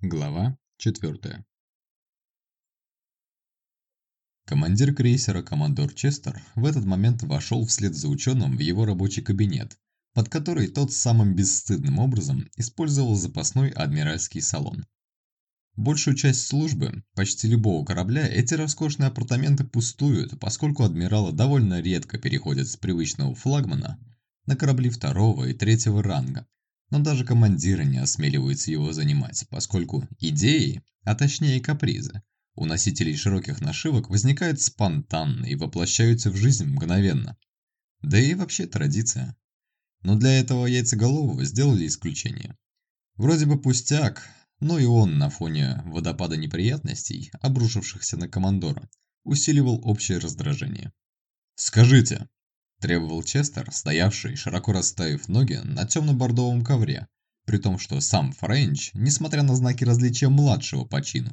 Глава 4 Командир крейсера командор Честер в этот момент вошел вслед за ученым в его рабочий кабинет, под который тот самым бесстыдным образом использовал запасной адмиральский салон. Большую часть службы, почти любого корабля, эти роскошные апартаменты пустуют, поскольку адмиралы довольно редко переходят с привычного флагмана на корабли второго и третьего ранга, но даже командиры не осмеливаются его занимать, поскольку идеи, а точнее капризы, у носителей широких нашивок возникают спонтанно и воплощаются в жизнь мгновенно. Да и вообще традиция. Но для этого яйцеголового сделали исключение. Вроде бы пустяк, но и он на фоне водопада неприятностей, обрушившихся на командора, усиливал общее раздражение. «Скажите!» Требовал Честер, стоявший, широко расставив ноги на темно-бордовом ковре, при том, что сам Френч, несмотря на знаки различия младшего по чину,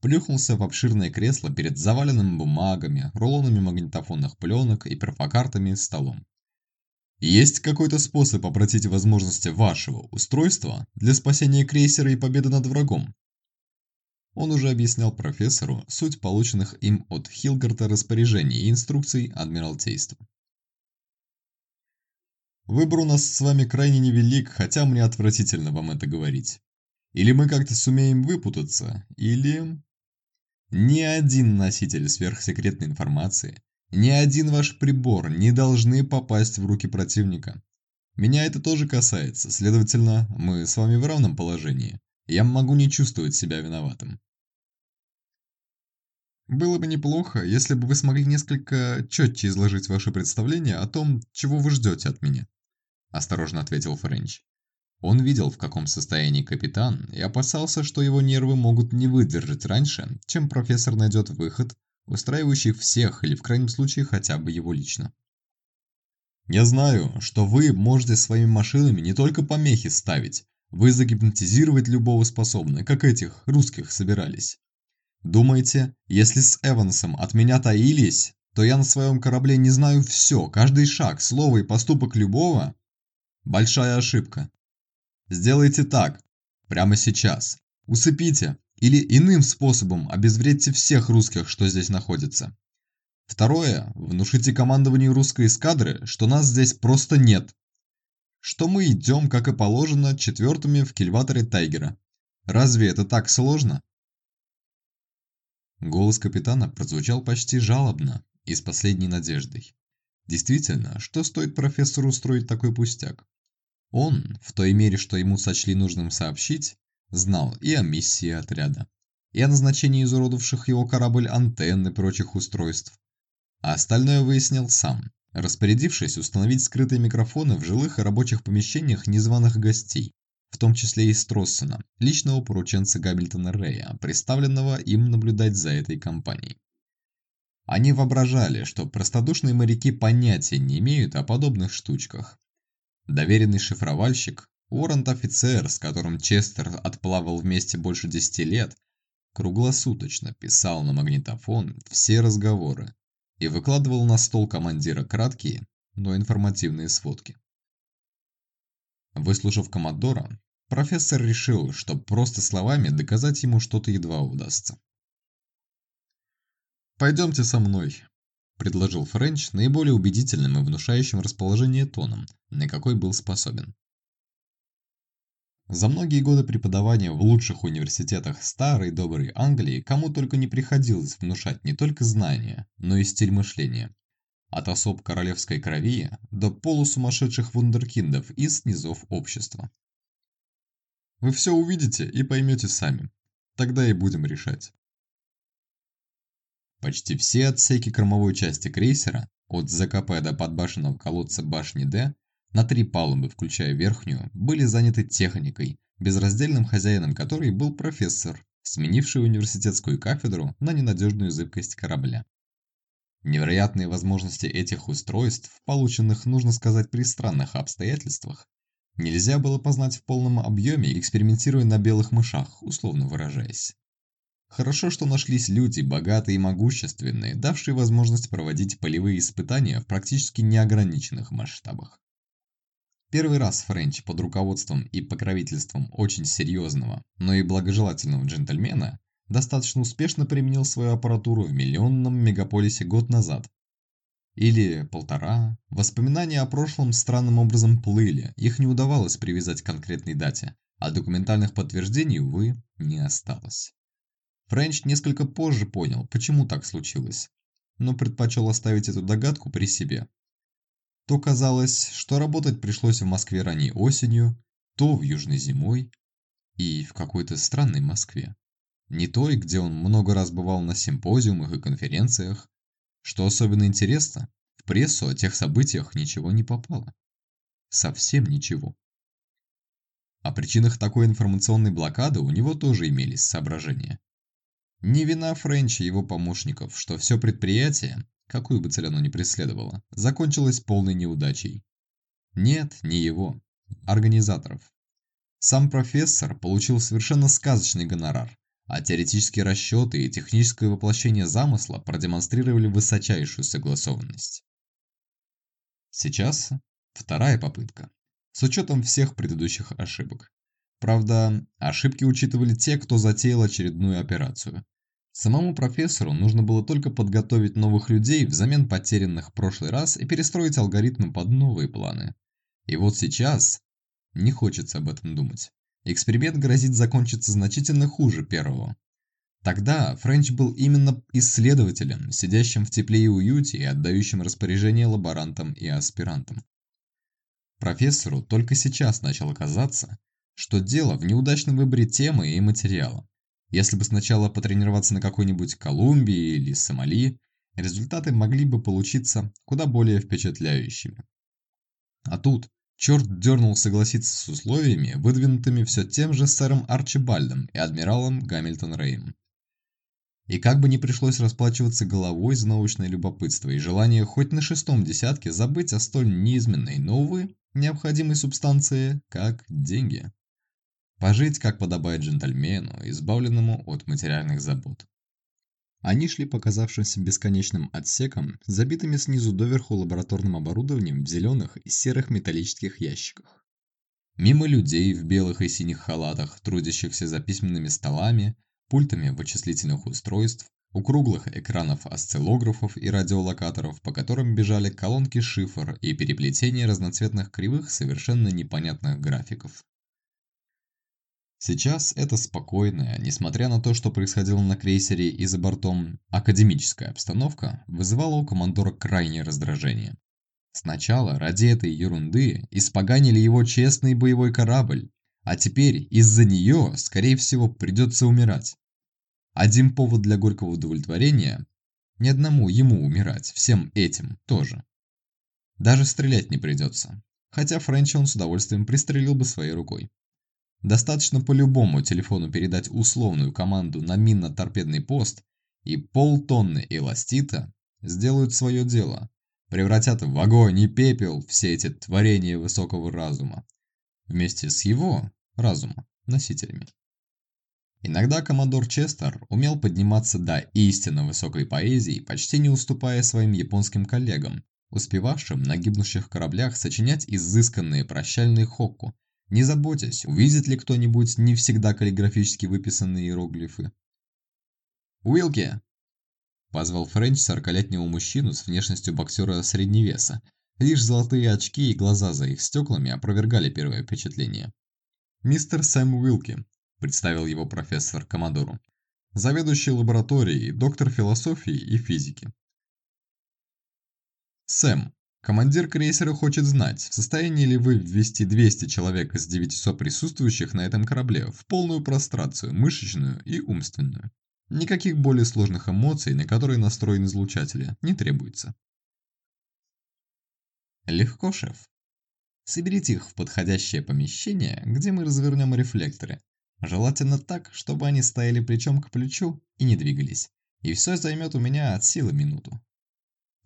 плюхнулся в обширное кресло перед заваленным бумагами, рулонами магнитофонных пленок и перфокартами столом. Есть какой-то способ обратить возможности вашего устройства для спасения крейсера и победы над врагом? Он уже объяснял профессору суть полученных им от Хилгарта распоряжений и инструкций Адмиралтейства. Выбор у нас с вами крайне невелик, хотя мне отвратительно вам это говорить. Или мы как-то сумеем выпутаться, или... Ни один носитель сверхсекретной информации, ни один ваш прибор не должны попасть в руки противника. Меня это тоже касается, следовательно, мы с вами в равном положении. Я могу не чувствовать себя виноватым. Было бы неплохо, если бы вы смогли несколько четче изложить ваше представление о том, чего вы ждете от меня осторожно ответил Френч. Он видел, в каком состоянии капитан, и опасался, что его нервы могут не выдержать раньше, чем профессор найдет выход, устраивающий всех или в крайнем случае хотя бы его лично. «Я знаю, что вы можете своими машинами не только помехи ставить, вы загипнотизировать любого способны, как этих русских собирались. Думаете, если с Эвансом от меня таились, то я на своем корабле не знаю все, каждый шаг, слово и поступок любого? Большая ошибка. Сделайте так, прямо сейчас. Усыпите или иным способом обезвредьте всех русских, что здесь находится. Второе, внушите командованию русской эскадры, что нас здесь просто нет. Что мы идем, как и положено, четвертыми в кильваторе Тайгера. Разве это так сложно? Голос капитана прозвучал почти жалобно и с последней надеждой. Действительно, что стоит профессору устроить такой пустяк? Он, в той мере, что ему сочли нужным сообщить, знал и о миссии отряда, и о назначении изуродовавших его корабль антенн и прочих устройств. А остальное выяснил сам, распорядившись установить скрытые микрофоны в жилых и рабочих помещениях незваных гостей, в том числе и Строссена, личного порученца Габбельтона Рея, представленного им наблюдать за этой компанией. Они воображали, что простодушные моряки понятия не имеют о подобных штучках, Доверенный шифровальщик, Уоррент-офицер, с которым Честер отплавал вместе больше десяти лет, круглосуточно писал на магнитофон все разговоры и выкладывал на стол командира краткие, но информативные сводки. Выслушав командора, профессор решил, что просто словами доказать ему что-то едва удастся. «Пойдемте со мной», – предложил Френч наиболее убедительным и внушающим расположение тоном, на какой был способен. За многие годы преподавания в лучших университетах старой доброй Англии кому только не приходилось внушать не только знания, но и стиль мышления. От особ королевской крови до полусумасшедших вундеркиндов из низов общества. Вы все увидите и поймете сами. Тогда и будем решать. Почти все отсеки кормовой части крейсера, от ЗКП до подбашенного колодца башни Д, на три палубы, включая верхнюю, были заняты техникой, безраздельным хозяином которой был профессор, сменивший университетскую кафедру на ненадежную зыбкость корабля. Невероятные возможности этих устройств, полученных, нужно сказать, при странных обстоятельствах, нельзя было познать в полном объеме, экспериментируя на белых мышах, условно выражаясь. Хорошо, что нашлись люди, богатые и могущественные, давшие возможность проводить полевые испытания в практически неограниченных масштабах. Первый раз Френч под руководством и покровительством очень серьезного, но и благожелательного джентльмена достаточно успешно применил свою аппаратуру в миллионном мегаполисе год назад. Или полтора. Воспоминания о прошлом странным образом плыли, их не удавалось привязать к конкретной дате, а документальных подтверждений, увы, не осталось. Френч несколько позже понял, почему так случилось, но предпочел оставить эту догадку при себе то казалось, что работать пришлось в Москве ранней осенью, то в южной зимой и в какой-то странной Москве. Не той, где он много раз бывал на симпозиумах и конференциях. Что особенно интересно, в прессу о тех событиях ничего не попало. Совсем ничего. О причинах такой информационной блокады у него тоже имелись соображения. Не вина Френча и его помощников, что все предприятие, какую бы цель оно ни преследовало, закончилось полной неудачей. Нет, не его. Организаторов. Сам профессор получил совершенно сказочный гонорар, а теоретические расчеты и техническое воплощение замысла продемонстрировали высочайшую согласованность. Сейчас вторая попытка, с учетом всех предыдущих ошибок. Правда, ошибки учитывали те, кто затеял очередную операцию, Самому профессору нужно было только подготовить новых людей взамен потерянных в прошлый раз и перестроить алгоритмы под новые планы. И вот сейчас не хочется об этом думать. Эксперимент грозит закончиться значительно хуже первого. Тогда Френч был именно исследователем, сидящим в тепле и уюте и отдающим распоряжение лаборантам и аспирантам. Профессору только сейчас начало казаться, что дело в неудачном выборе темы и материала. Если бы сначала потренироваться на какой-нибудь Колумбии или Сомали, результаты могли бы получиться куда более впечатляющими. А тут черт дернул согласиться с условиями, выдвинутыми все тем же сэром Арчибальдом и адмиралом Гамильтон Рейм. И как бы не пришлось расплачиваться головой за научное любопытство и желание хоть на шестом десятке забыть о столь неизменной, но, увы, необходимой субстанции, как деньги. Пожить, как подобает джентльмену, избавленному от материальных забот. Они шли по казавшимся бесконечным отсекам, забитыми снизу доверху лабораторным оборудованием в зеленых и серых металлических ящиках. Мимо людей в белых и синих халатах, трудящихся за письменными столами, пультами вычислительных устройств, у круглых экранов осциллографов и радиолокаторов, по которым бежали колонки шифр и переплетения разноцветных кривых совершенно непонятных графиков. Сейчас эта спокойная, несмотря на то, что происходило на крейсере и за бортом, академическая обстановка вызывала у командора крайнее раздражение. Сначала ради этой ерунды испоганили его честный боевой корабль, а теперь из-за нее, скорее всего, придется умирать. Один повод для горького удовлетворения – ни одному ему умирать, всем этим тоже. Даже стрелять не придется, хотя Френча он с удовольствием пристрелил бы своей рукой. Достаточно по любому телефону передать условную команду на минно-торпедный пост, и полтонны эластита сделают свое дело, превратят в огонь и пепел все эти творения высокого разума, вместе с его, разума, носителями. Иногда коммодор Честер умел подниматься до истинно высокой поэзии, почти не уступая своим японским коллегам, успевавшим на гибнущих кораблях сочинять изысканные прощальные хокку не заботясь, увидит ли кто-нибудь не всегда каллиграфически выписанные иероглифы. «Уилки!» – позвал Френч сорокалетнего мужчину с внешностью боксера средневеса. Лишь золотые очки и глаза за их стеклами опровергали первое впечатление. «Мистер Сэм Уилки», – представил его профессор Комодору. «Заведующий лабораторией, доктор философии и физики». «Сэм, Командир крейсера хочет знать, в состоянии ли вы ввести 200 человек из 900 присутствующих на этом корабле в полную прострацию, мышечную и умственную. Никаких более сложных эмоций, на которые настроены излучатели, не требуется. Легко, шеф. Соберите их в подходящее помещение, где мы развернем рефлекторы. Желательно так, чтобы они стояли плечом к плечу и не двигались. И все займет у меня от силы минуту.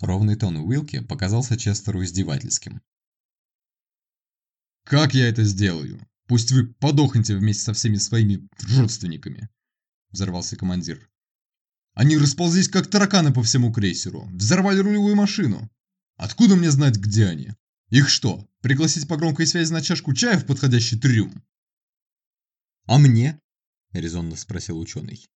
Ровный тон Уилки показался Честеру издевательским. «Как я это сделаю? Пусть вы подохнете вместе со всеми своими родственниками!» Взорвался командир. «Они расползлись как тараканы по всему крейсеру, взорвали рулевую машину. Откуда мне знать, где они? Их что, пригласить по громкой связи на чашку чая в подходящий трюм? А мне? резонно спросил ученый.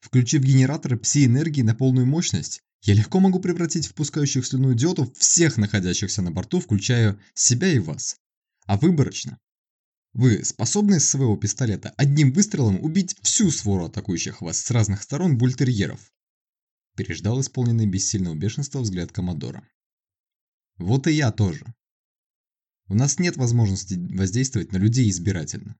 Включив генераторы пси-энергии на полную мощность, я легко могу превратить впускающих слюну идиотов всех находящихся на борту, включая себя и вас. А выборочно. Вы способны из своего пистолета одним выстрелом убить всю свору атакующих вас с разных сторон бультерьеров? Переждал исполненный бессильного бешенства взгляд Комодора. Вот и я тоже. У нас нет возможности воздействовать на людей избирательно.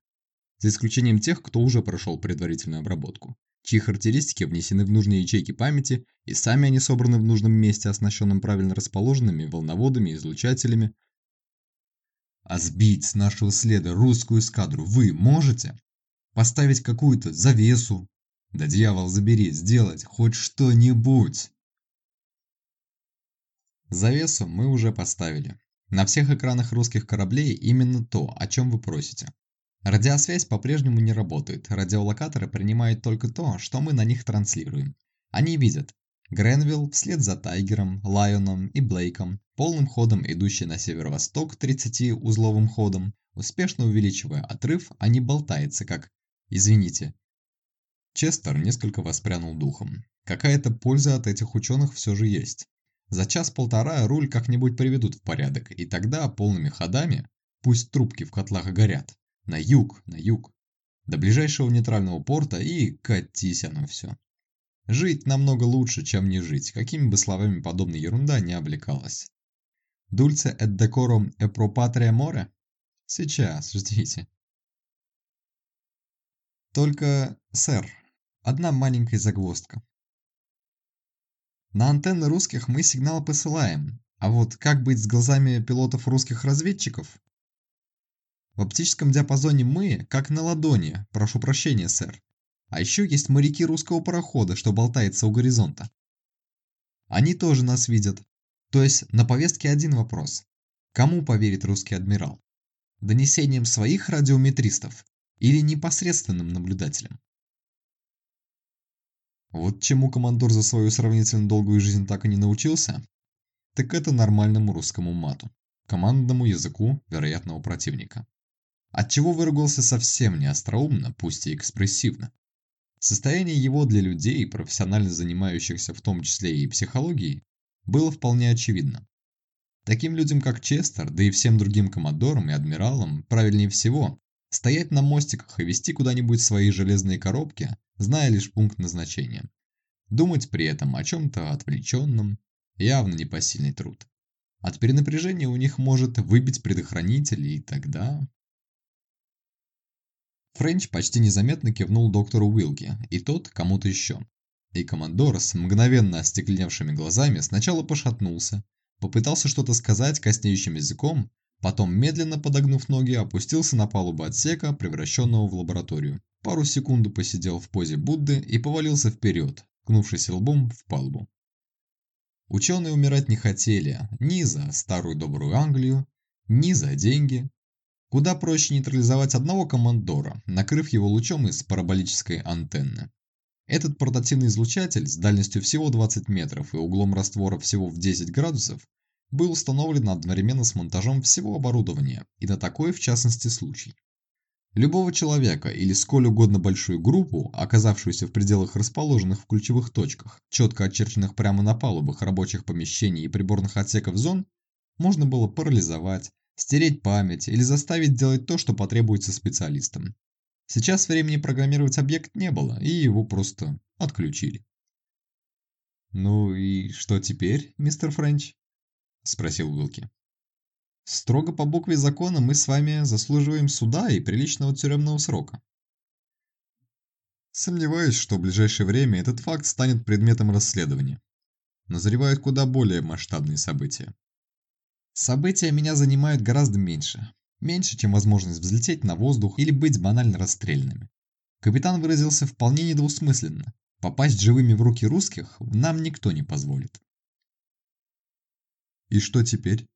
За исключением тех, кто уже прошел предварительную обработку чьи характеристики внесены в нужные ячейки памяти, и сами они собраны в нужном месте, оснащенном правильно расположенными волноводами и излучателями. А сбить с нашего следа русскую эскадру вы можете? Поставить какую-то завесу? Да дьявол забери, сделать хоть что-нибудь! Завесу мы уже поставили. На всех экранах русских кораблей именно то, о чем вы просите. Радиосвязь по-прежнему не работает, радиолокаторы принимают только то, что мы на них транслируем. Они видят Гренвилл вслед за Тайгером, Лайоном и Блейком, полным ходом идущий на северо-восток 30-узловым ходом, успешно увеличивая отрыв, а не болтается как «извините». Честер несколько воспрянул духом. Какая-то польза от этих ученых все же есть. За час-полтора руль как-нибудь приведут в порядок, и тогда полными ходами, пусть трубки в котлах горят, на юг, на юг. До ближайшего нейтрального порта и катись оно все. Жить намного лучше, чем не жить, какими бы словами подобная ерунда не облекалась. Дульце et decorum e pro patria more? Сейчас, ждите. Только, сэр, одна маленькая загвоздка. На антенны русских мы сигнал посылаем, а вот как быть с глазами пилотов русских разведчиков, в оптическом диапазоне мы, как на ладони, прошу прощения, сэр. А еще есть моряки русского парохода, что болтается у горизонта. Они тоже нас видят. То есть на повестке один вопрос. Кому поверит русский адмирал? Донесением своих радиометристов или непосредственным наблюдателем? Вот чему командор за свою сравнительно долгую жизнь так и не научился, так это нормальному русскому мату, командному языку вероятного противника отчего выругался совсем не остроумно, пусть и экспрессивно. Состояние его для людей, профессионально занимающихся в том числе и психологией, было вполне очевидно. Таким людям, как Честер, да и всем другим коммодорам и адмиралам, правильнее всего стоять на мостиках и вести куда-нибудь свои железные коробки, зная лишь пункт назначения. Думать при этом о чем-то отвлеченном – явно непосильный труд. От перенапряжения у них может выбить предохранитель, и тогда... Френч почти незаметно кивнул доктору Уилки, и тот кому-то еще. И командор с мгновенно остекленевшими глазами сначала пошатнулся, попытался что-то сказать коснеющим языком, потом, медленно подогнув ноги, опустился на палубу отсека, превращенного в лабораторию. Пару секунд посидел в позе Будды и повалился вперед, кнувшись лбом в палубу. Ученые умирать не хотели ни за старую добрую Англию, ни за деньги, Куда проще нейтрализовать одного командора, накрыв его лучом из параболической антенны. Этот портативный излучатель с дальностью всего 20 метров и углом раствора всего в 10 градусов был установлен одновременно с монтажом всего оборудования и на такой в частности случай. Любого человека или сколь угодно большую группу, оказавшуюся в пределах расположенных в ключевых точках, четко очерченных прямо на палубах рабочих помещений и приборных отсеков зон, можно было парализовать, стереть память или заставить делать то, что потребуется специалистам. Сейчас времени программировать объект не было, и его просто отключили. «Ну и что теперь, мистер Френч?» – спросил Уилки. «Строго по букве закона мы с вами заслуживаем суда и приличного тюремного срока». Сомневаюсь, что в ближайшее время этот факт станет предметом расследования. Назревают куда более масштабные события. События меня занимают гораздо меньше. Меньше, чем возможность взлететь на воздух или быть банально расстрелянными. Капитан выразился вполне недвусмысленно. Попасть живыми в руки русских нам никто не позволит. И что теперь?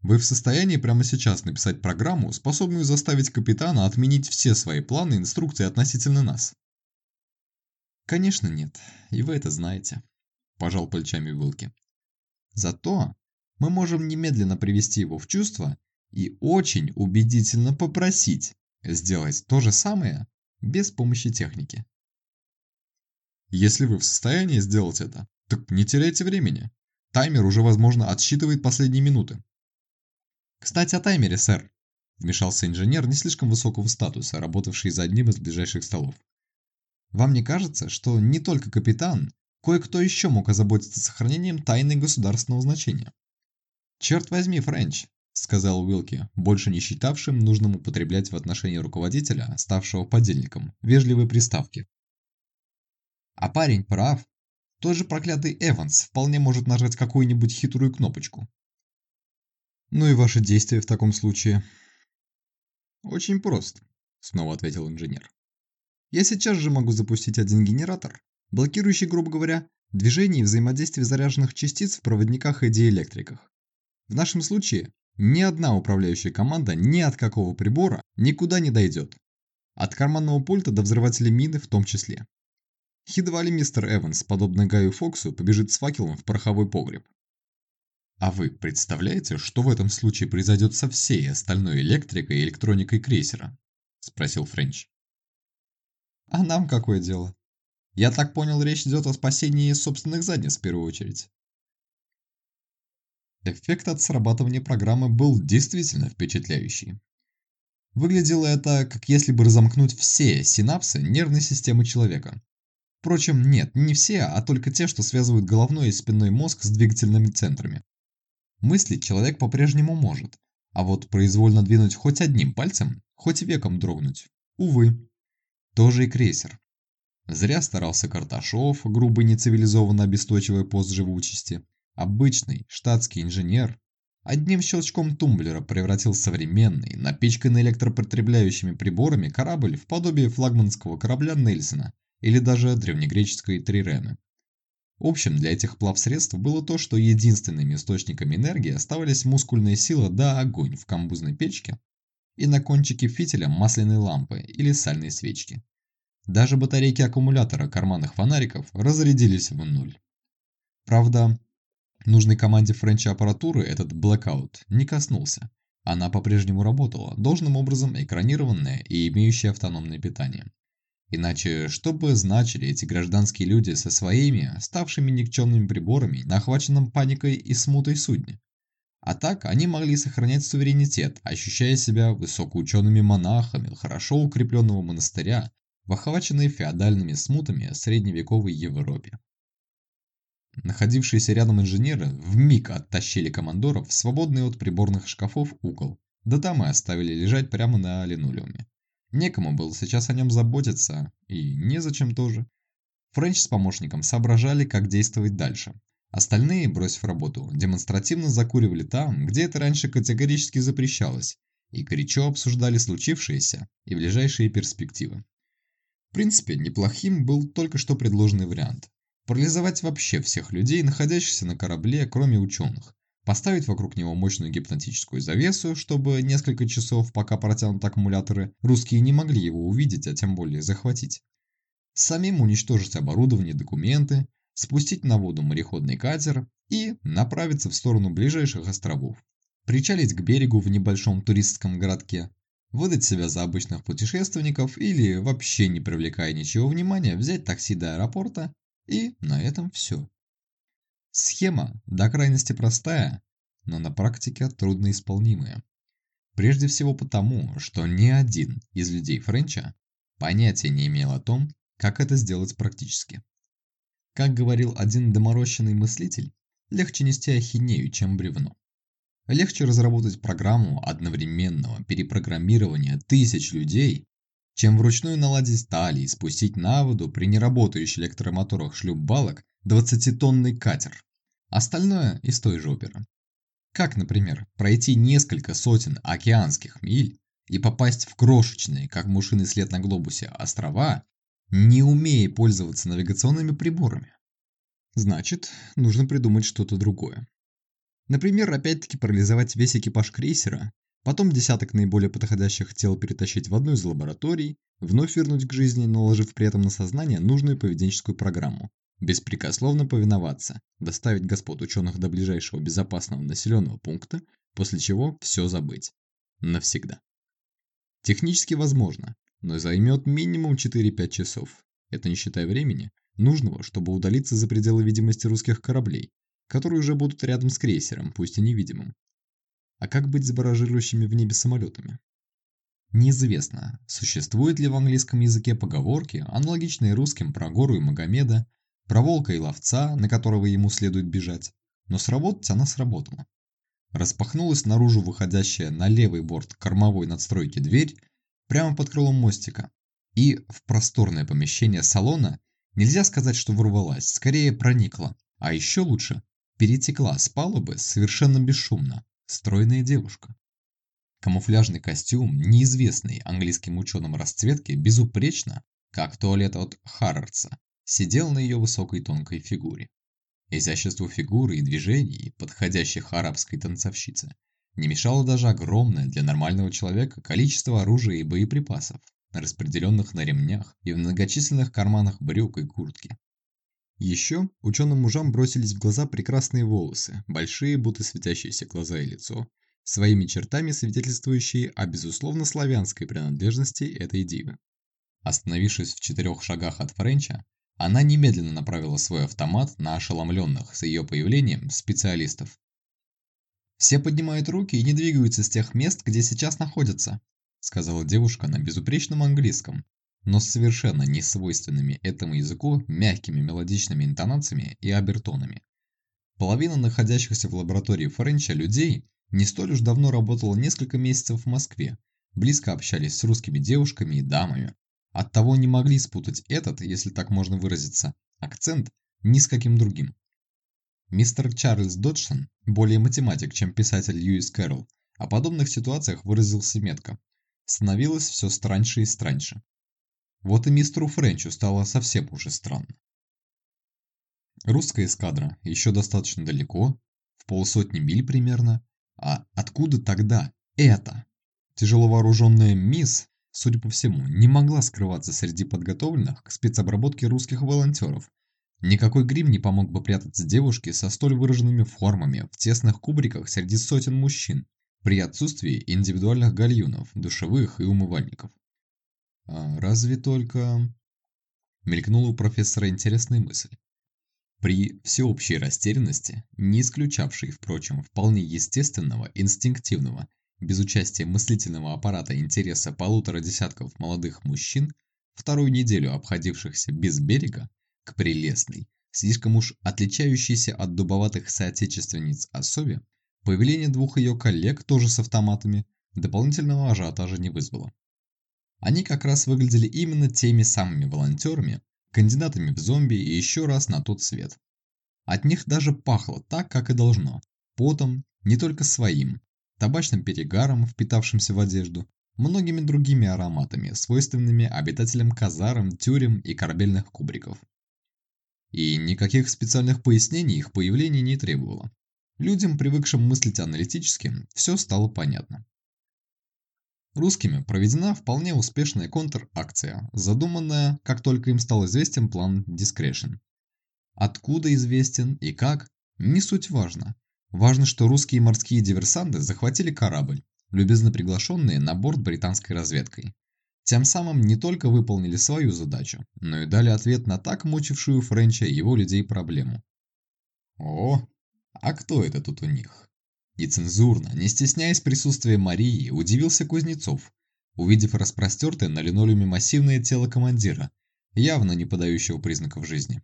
Вы в состоянии прямо сейчас написать программу, способную заставить капитана отменить все свои планы и инструкции относительно нас? Конечно нет, и вы это знаете, пожал плечами Вилки. Зато мы можем немедленно привести его в чувство и очень убедительно попросить сделать то же самое без помощи техники. Если вы в состоянии сделать это, так не теряйте времени. Таймер уже, возможно, отсчитывает последние минуты. Кстати, о таймере, сэр. Вмешался инженер не слишком высокого статуса, работавший за одним из ближайших столов. Вам не кажется, что не только капитан, кое-кто еще мог озаботиться сохранением тайны государственного значения? Черт возьми, Френч, сказал Уилки, больше не считавшим нужным употреблять в отношении руководителя, ставшего подельником, вежливые приставки. А парень прав. Тот же проклятый Эванс вполне может нажать какую-нибудь хитрую кнопочку. Ну и ваши действия в таком случае? Очень просто, снова ответил инженер. Я сейчас же могу запустить один генератор, блокирующий, грубо говоря, движение и взаимодействие заряженных частиц в проводниках и диэлектриках. В нашем случае ни одна управляющая команда ни от какого прибора никуда не дойдет. От карманного пульта до взрывателя мины в том числе. Едва ли мистер Эванс, подобно Гаю Фоксу, побежит с факелом в пороховой погреб. А вы представляете, что в этом случае произойдет со всей остальной электрикой и электроникой крейсера? Спросил Френч. А нам какое дело? Я так понял, речь идет о спасении собственных задниц в первую очередь. Эффект от срабатывания программы был действительно впечатляющий. Выглядело это, как если бы разомкнуть все синапсы нервной системы человека. Впрочем, нет, не все, а только те, что связывают головной и спинной мозг с двигательными центрами. Мыслить человек по-прежнему может, а вот произвольно двинуть хоть одним пальцем, хоть веком дрогнуть, увы. Тоже и крейсер. Зря старался Карташов, грубый нецивилизованно обесточивая пост живучести. Обычный штатский инженер одним щелчком тумблера превратил современный, напичканный электропотребляющими приборами корабль в подобие флагманского корабля Нельсона или даже древнегреческой Триремы. Общим для этих плавсредств было то, что единственными источниками энергии оставались мускульная сила да огонь в камбузной печке и на кончике фитиля масляной лампы или сальной свечки. Даже батарейки аккумулятора карманных фонариков разрядились в нуль. Правда, Нужной команде Френча аппаратуры этот blackout не коснулся. Она по-прежнему работала, должным образом экранированная и имеющая автономное питание. Иначе, что бы значили эти гражданские люди со своими, ставшими никчемными приборами на охваченном паникой и смутой судне? А так, они могли сохранять суверенитет, ощущая себя высокоучеными монахами хорошо укрепленного монастыря в охваченной феодальными смутами средневековой Европе. Находившиеся рядом инженеры вмиг оттащили командоров в свободный от приборных шкафов угол, да там и оставили лежать прямо на линолеуме. Некому было сейчас о нем заботиться, и незачем тоже. Френч с помощником соображали, как действовать дальше. Остальные, бросив работу, демонстративно закуривали там, где это раньше категорически запрещалось, и горячо обсуждали случившееся и ближайшие перспективы. В принципе, неплохим был только что предложенный вариант парализовать вообще всех людей, находящихся на корабле, кроме ученых, поставить вокруг него мощную гипнотическую завесу, чтобы несколько часов, пока протянут аккумуляторы, русские не могли его увидеть, а тем более захватить. Самим уничтожить оборудование, документы, спустить на воду мореходный катер и направиться в сторону ближайших островов. Причалить к берегу в небольшом туристском городке, выдать себя за обычных путешественников или, вообще не привлекая ничего внимания, взять такси до аэропорта и на этом все. Схема до крайности простая, но на практике трудноисполнимая. Прежде всего потому, что ни один из людей Френча понятия не имел о том, как это сделать практически. Как говорил один доморощенный мыслитель, легче нести ахинею, чем бревно. Легче разработать программу одновременного перепрограммирования тысяч людей, чем вручную наладить тали и спустить на воду при неработающих электромоторах шлюп-балок 20-тонный катер. Остальное из той же оперы. Как, например, пройти несколько сотен океанских миль и попасть в крошечные, как мушиный след на глобусе, острова, не умея пользоваться навигационными приборами? Значит, нужно придумать что-то другое. Например, опять-таки парализовать весь экипаж крейсера Потом десяток наиболее подходящих тел перетащить в одну из лабораторий, вновь вернуть к жизни, наложив при этом на сознание нужную поведенческую программу. беспрекословно повиноваться, доставить господ ученых до ближайшего безопасного населенного пункта, после чего все забыть. Навсегда. Технически возможно, но займет минимум 4-5 часов. Это не считая времени, нужного, чтобы удалиться за пределы видимости русских кораблей, которые уже будут рядом с крейсером, пусть и невидимым. А как быть с баражирующими в небе самолетами? Неизвестно, существует ли в английском языке поговорки, аналогичные русским про гору и Магомеда, про волка и ловца, на которого ему следует бежать, но сработать она сработала. Распахнулась наружу выходящая на левый борт кормовой надстройки дверь прямо под крылом мостика, и в просторное помещение салона нельзя сказать, что ворвалась, скорее проникла, а еще лучше перетекла с палубы совершенно бесшумно, стройная девушка. Камуфляжный костюм, неизвестный английским ученым расцветки, безупречно, как туалет от Харрардса, сидел на ее высокой тонкой фигуре. Изяществу фигуры и движений, подходящих арабской танцовщице, не мешало даже огромное для нормального человека количество оружия и боеприпасов, распределенных на ремнях и в многочисленных карманах брюк и куртки. Еще ученым мужам бросились в глаза прекрасные волосы, большие, будто светящиеся глаза и лицо, своими чертами свидетельствующие о безусловно славянской принадлежности этой дивы. Остановившись в четырех шагах от Френча, она немедленно направила свой автомат на ошеломленных с ее появлением специалистов. «Все поднимают руки и не двигаются с тех мест, где сейчас находятся», сказала девушка на безупречном английском, но с совершенно несвойственными этому языку мягкими мелодичными интонациями и обертонами. Половина находящихся в лаборатории Френча людей не столь уж давно работала несколько месяцев в Москве, близко общались с русскими девушками и дамами. Оттого не могли спутать этот, если так можно выразиться, акцент ни с каким другим. Мистер Чарльз Доджсон, более математик, чем писатель Льюис Кэрролл, о подобных ситуациях выразился метко. Становилось все страньше и страньше. Вот и мистеру Френчу стало совсем уже странно. Русская эскадра еще достаточно далеко, в полсотни миль примерно, а откуда тогда это? Тяжело вооруженная мисс, судя по всему, не могла скрываться среди подготовленных к спецобработке русских волонтеров. Никакой грим не помог бы прятаться девушке со столь выраженными формами в тесных кубриках среди сотен мужчин при отсутствии индивидуальных гальюнов, душевых и умывальников. А разве только... Мелькнула у профессора интересная мысль. При всеобщей растерянности, не исключавшей, впрочем, вполне естественного, инстинктивного, без участия мыслительного аппарата интереса полутора десятков молодых мужчин, вторую неделю обходившихся без берега, к прелестной, слишком уж отличающейся от дубоватых соотечественниц особе, появление двух ее коллег, тоже с автоматами, дополнительного ажиотажа не вызвало. Они как раз выглядели именно теми самыми волонтерами, кандидатами в зомби и еще раз на тот свет. От них даже пахло так, как и должно. Потом, не только своим, табачным перегаром, впитавшимся в одежду, многими другими ароматами, свойственными обитателям казарм, тюрем и корабельных кубриков. И никаких специальных пояснений их появление не требовало. Людям, привыкшим мыслить аналитически, все стало понятно. Русскими проведена вполне успешная контр-акция, задуманная, как только им стал известен план Discretion. Откуда известен и как, не суть важно. Важно, что русские морские диверсанты захватили корабль, любезно приглашенные на борт британской разведкой. Тем самым не только выполнили свою задачу, но и дали ответ на так мучившую Френча и его людей проблему. О, а кто это тут у них? Нецензурно, не стесняясь присутствия Марии, удивился Кузнецов, увидев распростертое на линолеуме массивное тело командира, явно не подающего признаков жизни.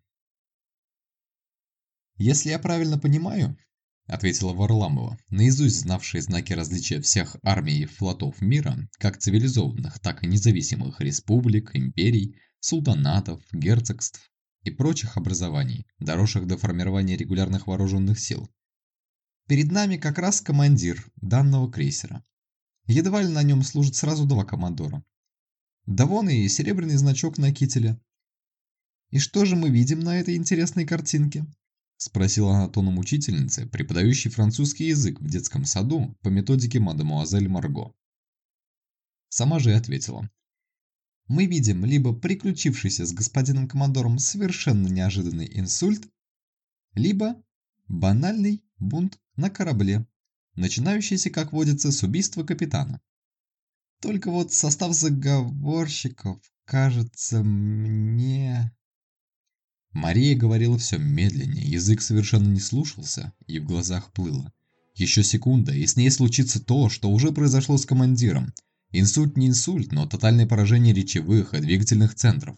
«Если я правильно понимаю», — ответила Варламова, наизусть знавшая знаки различия всех армий и флотов мира, как цивилизованных, так и независимых республик, империй, султанатов, герцогств и прочих образований, доросших до формирования регулярных вооруженных сил, Перед нами как раз командир данного крейсера. Едва ли на нем служат сразу два командора. Да вон и серебряный значок на кителе. «И что же мы видим на этой интересной картинке?» Спросила она тоном учительницы, преподающей французский язык в детском саду по методике мадемуазель Марго. Сама же и ответила. мы видим либо приключившийся с господином командором совершенно неожиданный инсульт, либо банальный бунт на корабле, начинающийся, как водится, с убийства капитана. Только вот состав заговорщиков, кажется мне... Мария говорила все медленнее, язык совершенно не слушался и в глазах плыло. Еще секунда, и с ней случится то, что уже произошло с командиром. Инсульт не инсульт, но тотальное поражение речевых и двигательных центров.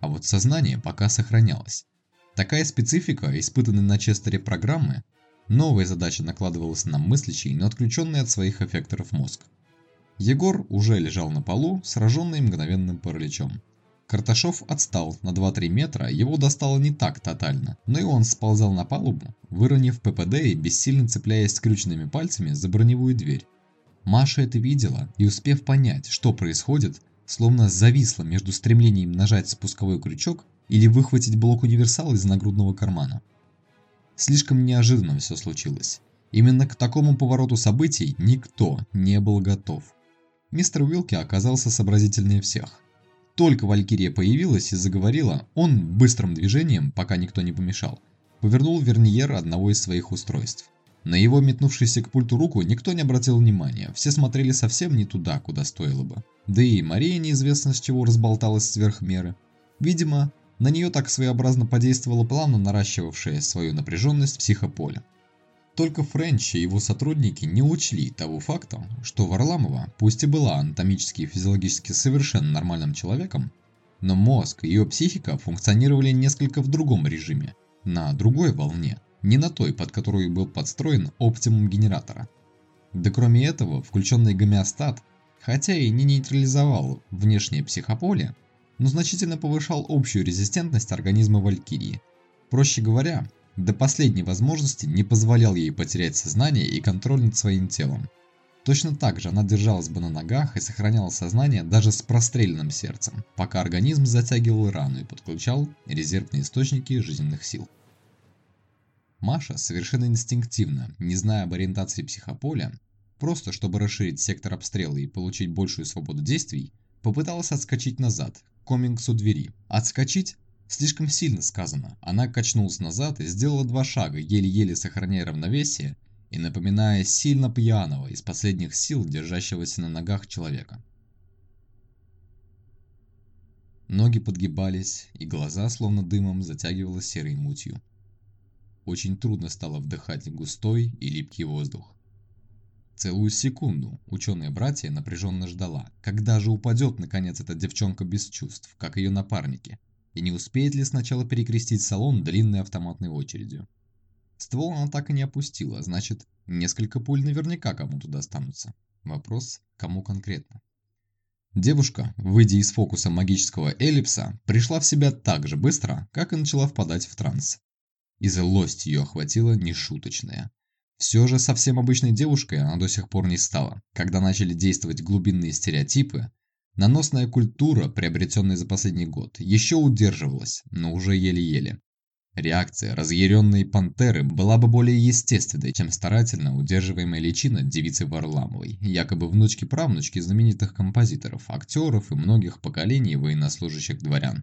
А вот сознание пока сохранялось. Такая специфика, испытанная на Честере программы, новая задача накладывалась на мыслящий, но отключенный от своих эффекторов мозг. Егор уже лежал на полу, сраженный мгновенным параличом. Карташов отстал на 2-3 метра, его достало не так тотально, но и он сползал на палубу, выронив ППД и бессильно цепляясь скрюченными пальцами за броневую дверь. Маша это видела и, успев понять, что происходит, словно зависла между стремлением нажать спусковой крючок или выхватить блок универсала из нагрудного кармана. Слишком неожиданно все случилось. Именно к такому повороту событий никто не был готов мистер Уилки оказался сообразительнее всех. Только Валькирия появилась и заговорила, он быстрым движением, пока никто не помешал, повернул верниер одного из своих устройств. На его метнувшуюся к пульту руку никто не обратил внимания, все смотрели совсем не туда, куда стоило бы. Да и Мария неизвестно с чего разболталась сверх меры. Видимо, на нее так своеобразно подействовало плавно наращивавшее свою напряженность психополе. Только Френч и его сотрудники не учли того факта, что Варламова, пусть и была анатомически и физиологически совершенно нормальным человеком, но мозг и ее психика функционировали несколько в другом режиме, на другой волне, не на той, под которую был подстроен оптимум генератора. Да кроме этого, включенный гомеостат, хотя и не нейтрализовал внешнее психополе, но значительно повышал общую резистентность организма Валькирии. Проще говоря, до последней возможности не позволял ей потерять сознание и контроль над своим телом. Точно так же она держалась бы на ногах и сохраняла сознание даже с простреленным сердцем, пока организм затягивал рану и подключал резервные источники жизненных сил. Маша совершенно инстинктивно, не зная об ориентации психополя, просто чтобы расширить сектор обстрела и получить большую свободу действий, попыталась отскочить назад, к комингсу двери. Отскочить Слишком сильно сказано. Она качнулась назад и сделала два шага, еле-еле сохраняя равновесие и напоминая сильно пьяного, из последних сил держащегося на ногах человека. Ноги подгибались, и глаза, словно дымом, затягивало серой мутью. Очень трудно стало вдыхать густой и липкий воздух. Целую секунду ученые-братья напряженно ждала, когда же упадет наконец эта девчонка без чувств, как ее напарники – и не успеет ли сначала перекрестить салон длинной автоматной очередью. Ствол она так и не опустила, значит, несколько пуль наверняка кому-то достанутся. Вопрос, кому конкретно. Девушка, выйдя из фокуса магического эллипса, пришла в себя так же быстро, как и начала впадать в транс. И злость ее охватила нешуточная. Все же совсем обычной девушкой она до сих пор не стала. Когда начали действовать глубинные стереотипы, Наносная культура, приобретенная за последний год, еще удерживалась, но уже еле-еле. Реакция разъяренной пантеры была бы более естественной, чем старательно удерживаемая личина девицы Варламовой, якобы внучки-правнучки знаменитых композиторов, актеров и многих поколений военнослужащих дворян.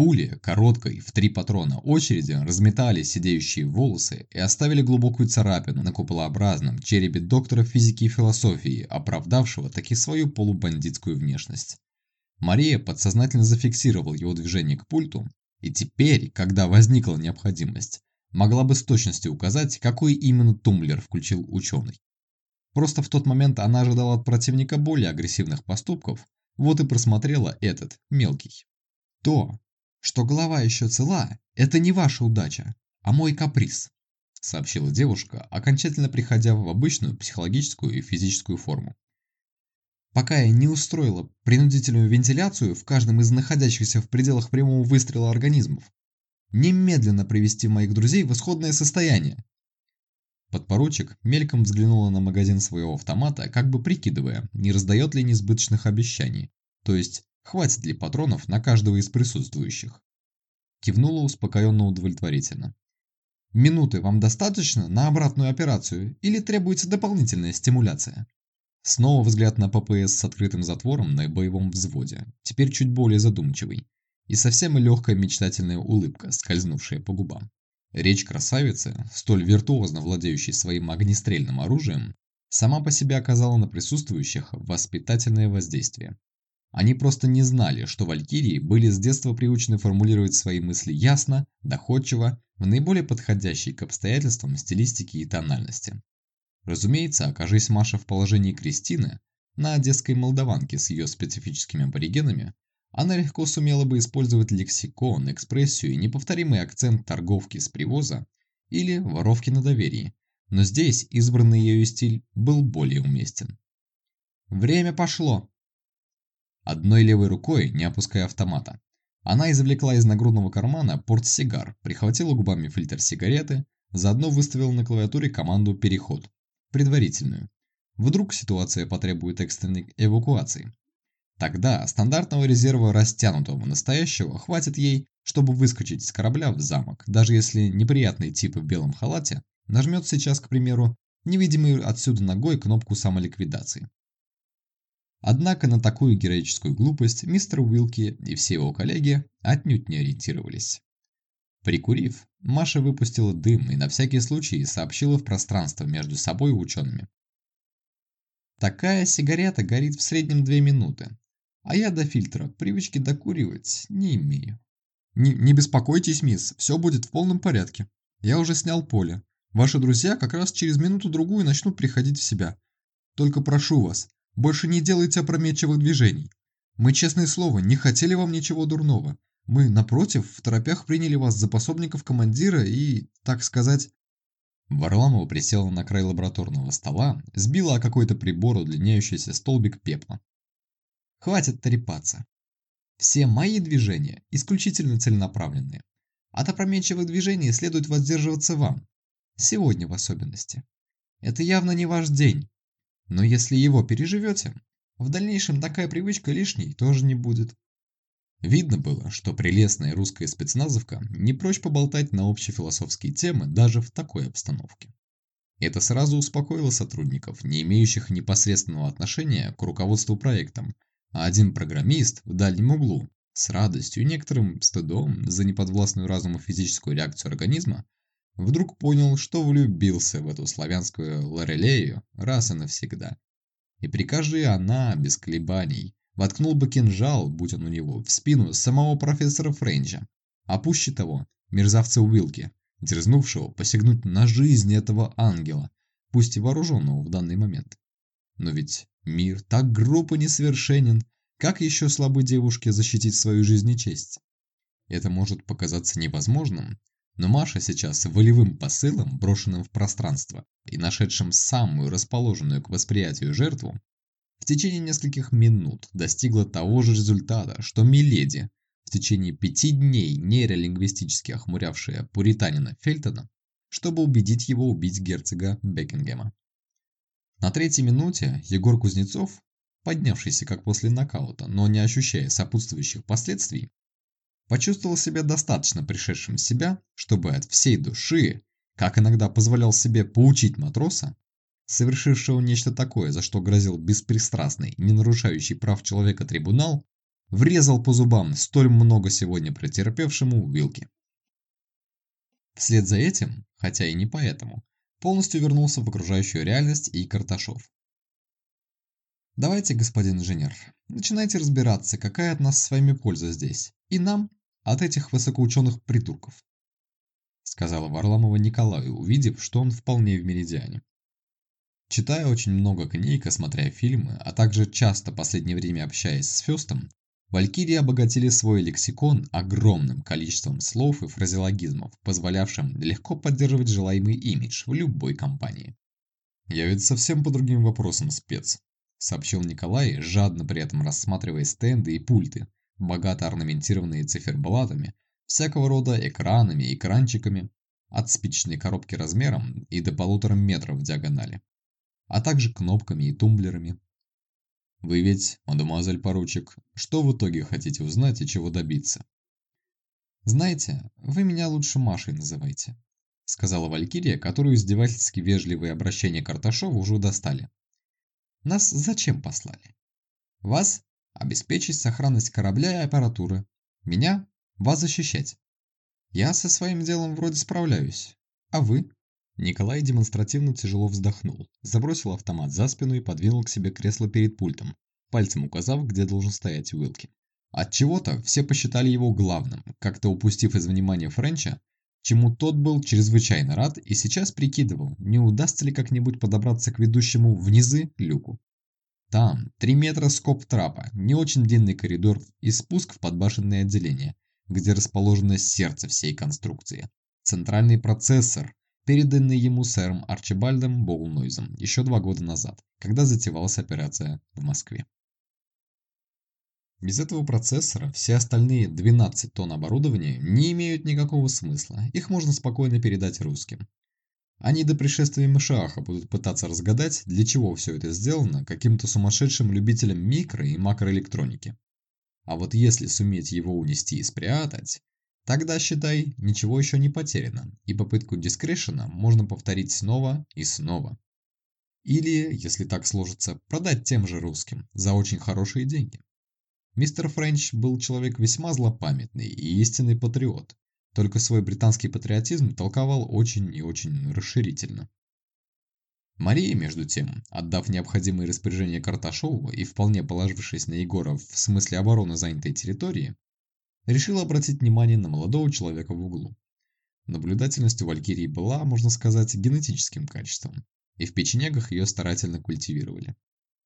Пули, короткой, в три патрона очереди, разметали сидеющие волосы и оставили глубокую царапину на куполообразном черепе доктора физики и философии, оправдавшего таки свою полубандитскую внешность. Мария подсознательно зафиксировала его движение к пульту, и теперь, когда возникла необходимость, могла бы с точностью указать, какой именно тумблер включил ученый. Просто в тот момент она ожидала от противника более агрессивных поступков, вот и просмотрела этот, мелкий. То, что голова еще цела, это не ваша удача, а мой каприз», – сообщила девушка, окончательно приходя в обычную психологическую и физическую форму. «Пока я не устроила принудительную вентиляцию в каждом из находящихся в пределах прямого выстрела организмов, немедленно привести моих друзей в исходное состояние». Подпоручик мельком взглянула на магазин своего автомата, как бы прикидывая, не раздает ли несбыточных обещаний, то есть Хватит ли патронов на каждого из присутствующих? Кивнула успокоенно удовлетворительно. Минуты вам достаточно на обратную операцию или требуется дополнительная стимуляция? Снова взгляд на ППС с открытым затвором на боевом взводе, теперь чуть более задумчивый, и совсем легкая мечтательная улыбка, скользнувшая по губам. Речь красавицы, столь виртуозно владеющей своим огнестрельным оружием, сама по себе оказала на присутствующих воспитательное воздействие. Они просто не знали, что валькирии были с детства приучены формулировать свои мысли ясно, доходчиво, в наиболее подходящей к обстоятельствам стилистики и тональности. Разумеется, окажись Маша в положении Кристины, на одесской молдаванке с ее специфическими аборигенами, она легко сумела бы использовать лексикон, экспрессию и неповторимый акцент торговки с привоза или воровки на доверии, но здесь избранный ею стиль был более уместен. «Время пошло!» Одной левой рукой, не опуская автомата, она извлекла из нагрудного кармана портсигар, прихватила губами фильтр сигареты, заодно выставила на клавиатуре команду «Переход», предварительную. Вдруг ситуация потребует экстренной эвакуации. Тогда стандартного резерва растянутого настоящего хватит ей, чтобы выскочить с корабля в замок, даже если неприятный тип в белом халате нажмет сейчас, к примеру, невидимый отсюда ногой кнопку самоликвидации. Однако на такую героическую глупость мистер Уилки и все его коллеги отнюдь не ориентировались. Прикурив, Маша выпустила дым и на всякий случай сообщила в пространство между собой и учеными. Такая сигарета горит в среднем 2 минуты, а я до фильтра привычки докуривать не имею. Не, не беспокойтесь, мисс, все будет в полном порядке. Я уже снял поле. Ваши друзья как раз через минуту-другую начнут приходить в себя. Только прошу вас, больше не делайте опрометчивых движений. Мы, честное слово, не хотели вам ничего дурного. Мы, напротив, в торопях приняли вас за пособников командира и, так сказать...» Варламова присела на край лабораторного стола, сбила о какой-то прибор удлиняющийся столбик пепла. Хватит трепаться. Все мои движения исключительно целенаправленные. От опрометчивых движений следует воздерживаться вам. Сегодня в особенности. Это явно не ваш день. Но если его переживете, в дальнейшем такая привычка лишней тоже не будет. Видно было, что прелестная русская спецназовка не прочь поболтать на общефилософские темы даже в такой обстановке. Это сразу успокоило сотрудников, не имеющих непосредственного отношения к руководству проектом, а один программист в дальнем углу с радостью и некоторым стыдом за неподвластную разуму физическую реакцию организма вдруг понял, что влюбился в эту славянскую лорелею раз и навсегда. И прикажи она, без колебаний, воткнул бы кинжал, будь он у него, в спину самого профессора Френча, а пуще того, мерзавца Уилки, дерзнувшего посягнуть на жизнь этого ангела, пусть и вооруженного в данный момент. Но ведь Мир так груб и несовершенен, как еще слабой девушке защитить свою жизнь и честь? Это может показаться невозможным, но Маша сейчас волевым посылом, брошенным в пространство и нашедшим самую расположенную к восприятию жертву, в течение нескольких минут достигла того же результата, что Миледи, в течение пяти дней нейролингвистически охмурявшая пуританина Фельтона, чтобы убедить его убить герцога Бекингема. На третьей минуте Егор Кузнецов, поднявшийся как после нокаута, но не ощущая сопутствующих последствий, почувствовал себя достаточно пришедшим в себя, чтобы от всей души, как иногда позволял себе поучить матроса, совершившего нечто такое, за что грозил беспристрастный, не нарушающий прав человека трибунал, врезал по зубам столь много сегодня претерпевшему Вилки. Вслед за этим, хотя и не поэтому, полностью вернулся в окружающую реальность и Карташов. «Давайте, господин инженер, начинайте разбираться, какая от нас с вами польза здесь, и нам от этих высокоученых придурков», сказала Варламова Николаю, увидев, что он вполне в меридиане. Читая очень много книг и смотря фильмы, а также часто последнее время общаясь с Фёстом, Валькирии обогатили свой лексикон огромным количеством слов и фразеологизмов, позволявшим легко поддерживать желаемый имидж в любой компании. «Я ведь совсем по другим вопросам спец», – сообщил Николай, жадно при этом рассматривая стенды и пульты, богато орнаментированные циферблатами, всякого рода экранами и экранчиками, от спичечной коробки размером и до полутора метров в диагонали, а также кнопками и тумблерами, вы ведь, мадемуазель поручик, что в итоге хотите узнать и чего добиться? Знаете, вы меня лучше Машей называйте, сказала Валькирия, которую издевательски вежливые обращения Карташова уже достали. Нас зачем послали? Вас – обеспечить сохранность корабля и аппаратуры. Меня – вас защищать. Я со своим делом вроде справляюсь. А вы? Николай демонстративно тяжело вздохнул, забросил автомат за спину и подвинул к себе кресло перед пультом, пальцем указав, где должен стоять Уилки. От чего-то все посчитали его главным, как-то упустив из внимания Френча, чему тот был чрезвычайно рад и сейчас прикидывал, не удастся ли как-нибудь подобраться к ведущему внизы люку. Там, три метра скоб трапа, не очень длинный коридор и спуск в подбашенное отделение, где расположено сердце всей конструкции. Центральный процессор, переданный ему сэром Арчибальдом Боулнойзом еще два года назад, когда затевалась операция в Москве. Без этого процессора все остальные 12 тонн оборудования не имеют никакого смысла, их можно спокойно передать русским. Они до пришествия Мышааха будут пытаться разгадать, для чего все это сделано каким-то сумасшедшим любителем микро- и макроэлектроники. А вот если суметь его унести и спрятать, Тогда, считай, ничего еще не потеряно, и попытку дискрешена можно повторить снова и снова. Или, если так сложится, продать тем же русским за очень хорошие деньги. Мистер Френч был человек весьма злопамятный и истинный патриот, только свой британский патриотизм толковал очень и очень расширительно. Мария, между тем, отдав необходимые распоряжения Карташову и вполне положившись на Егора в смысле обороны занятой территории, решил обратить внимание на молодого человека в углу. Наблюдательность у Валькирии была, можно сказать, генетическим качеством, и в печенегах ее старательно культивировали.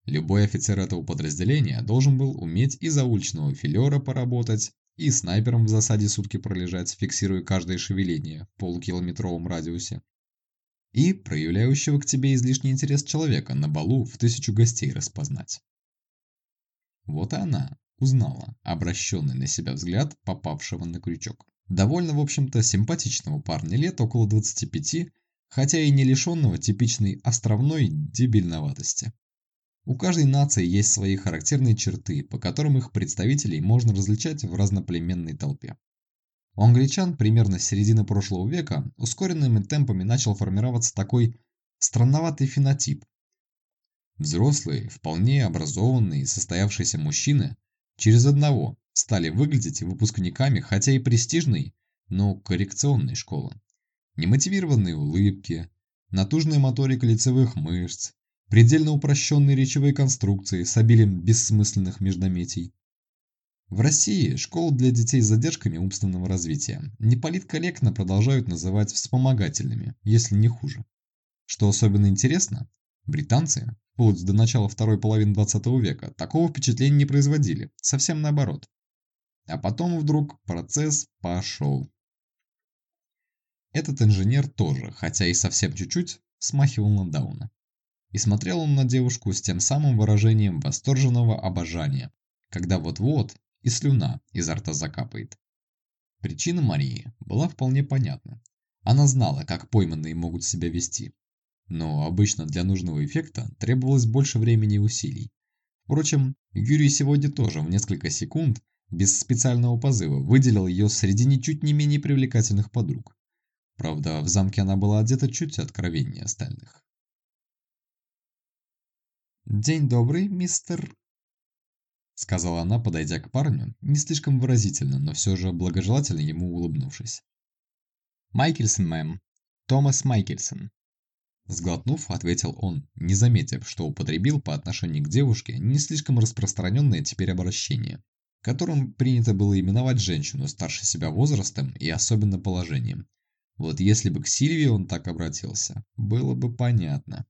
Любой офицер этого подразделения должен был уметь и за уличного филера поработать, и снайпером в засаде сутки пролежать, фиксируя каждое шевеление в полукилометровом радиусе, и проявляющего к тебе излишний интерес человека на балу в тысячу гостей распознать. Вот и она, узнала обращенный на себя взгляд попавшего на крючок. Довольно, в общем-то, симпатичного парня лет около 25, хотя и не лишенного типичной островной дебильноватости. У каждой нации есть свои характерные черты, по которым их представителей можно различать в разноплеменной толпе. У англичан примерно с середины прошлого века ускоренными темпами начал формироваться такой странноватый фенотип. Взрослые, вполне образованные состоявшиеся мужчины Через одного стали выглядеть выпускниками хотя и престижной, но коррекционной школы. Немотивированные улыбки, натужная моторика лицевых мышц, предельно упрощенные речевые конструкции с обилием бессмысленных междометий. В России школу для детей с задержками умственного развития неполиткорректно продолжают называть вспомогательными, если не хуже. Что особенно интересно, британцы вплоть до начала второй половины 20 века, такого впечатления не производили, совсем наоборот. А потом вдруг процесс пошел. Этот инженер тоже, хотя и совсем чуть-чуть, смахивал на Дауна. И смотрел он на девушку с тем самым выражением восторженного обожания, когда вот-вот и слюна изо рта закапает. Причина Марии была вполне понятна. Она знала, как пойманные могут себя вести, но обычно для нужного эффекта требовалось больше времени и усилий. Впрочем, Юрий сегодня тоже в несколько секунд, без специального позыва, выделил ее среди ничуть не менее привлекательных подруг. Правда, в замке она была одета чуть откровеннее остальных. «День добрый, мистер...» Сказала она, подойдя к парню, не слишком выразительно, но все же благожелательно ему улыбнувшись. «Майкельсон, мэм. Томас Майкельсон. Сглотнув, ответил он, не заметив, что употребил по отношению к девушке не слишком распространенное теперь обращение, которым принято было именовать женщину старше себя возрастом и особенно положением. Вот если бы к Сильвии он так обратился, было бы понятно.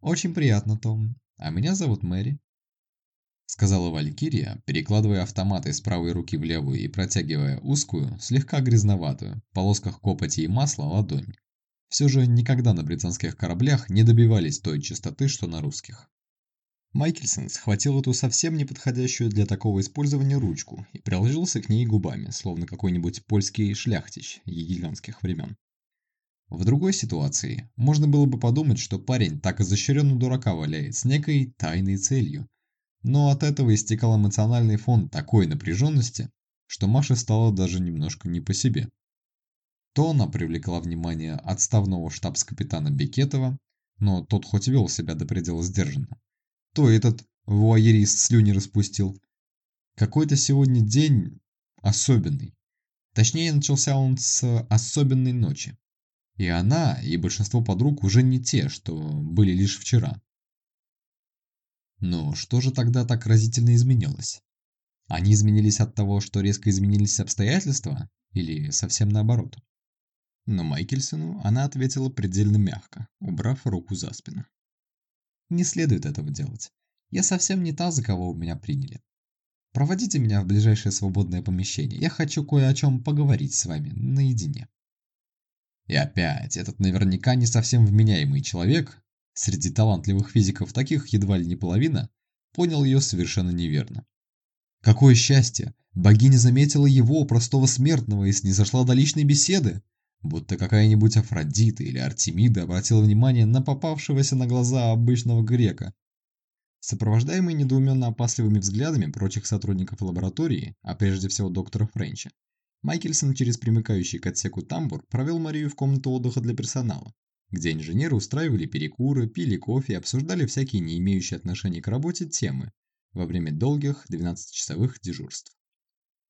«Очень приятно, Том. А меня зовут Мэри», — сказала Валькирия, перекладывая автомат из правой руки в левую и протягивая узкую, слегка грязноватую, в полосках копоти и масла ладонь все же никогда на британских кораблях не добивались той чистоты, что на русских. Майкельсон схватил эту совсем неподходящую для такого использования ручку и приложился к ней губами, словно какой-нибудь польский шляхтич егиганских времен. В другой ситуации можно было бы подумать, что парень так изощренно дурака валяет с некой тайной целью. Но от этого истекал эмоциональный фон такой напряженности, что Маше стало даже немножко не по себе то она привлекла внимание отставного штабс-капитана Бекетова, но тот хоть вел себя до предела сдержанно, то этот вуайерист слюни распустил. Какой-то сегодня день особенный. Точнее, начался он с особенной ночи. И она, и большинство подруг уже не те, что были лишь вчера. Но что же тогда так разительно изменилось? Они изменились от того, что резко изменились обстоятельства? Или совсем наоборот? Но Майкельсону она ответила предельно мягко, убрав руку за спину. «Не следует этого делать. Я совсем не та, за кого вы меня приняли. Проводите меня в ближайшее свободное помещение. Я хочу кое о чем поговорить с вами наедине». И опять, этот наверняка не совсем вменяемый человек, среди талантливых физиков таких едва ли не половина, понял ее совершенно неверно. Какое счастье! Богиня заметила его, простого смертного, и снизошла до личной беседы. Будто какая-нибудь Афродита или Артемида обратила внимание на попавшегося на глаза обычного грека. Сопровождаемый недоуменно опасливыми взглядами прочих сотрудников лаборатории, а прежде всего доктора Френча, Майкельсон через примыкающий к отсеку тамбур провел Марию в комнату отдыха для персонала, где инженеры устраивали перекуры, пили кофе и обсуждали всякие не имеющие отношения к работе темы во время долгих 12-часовых дежурств.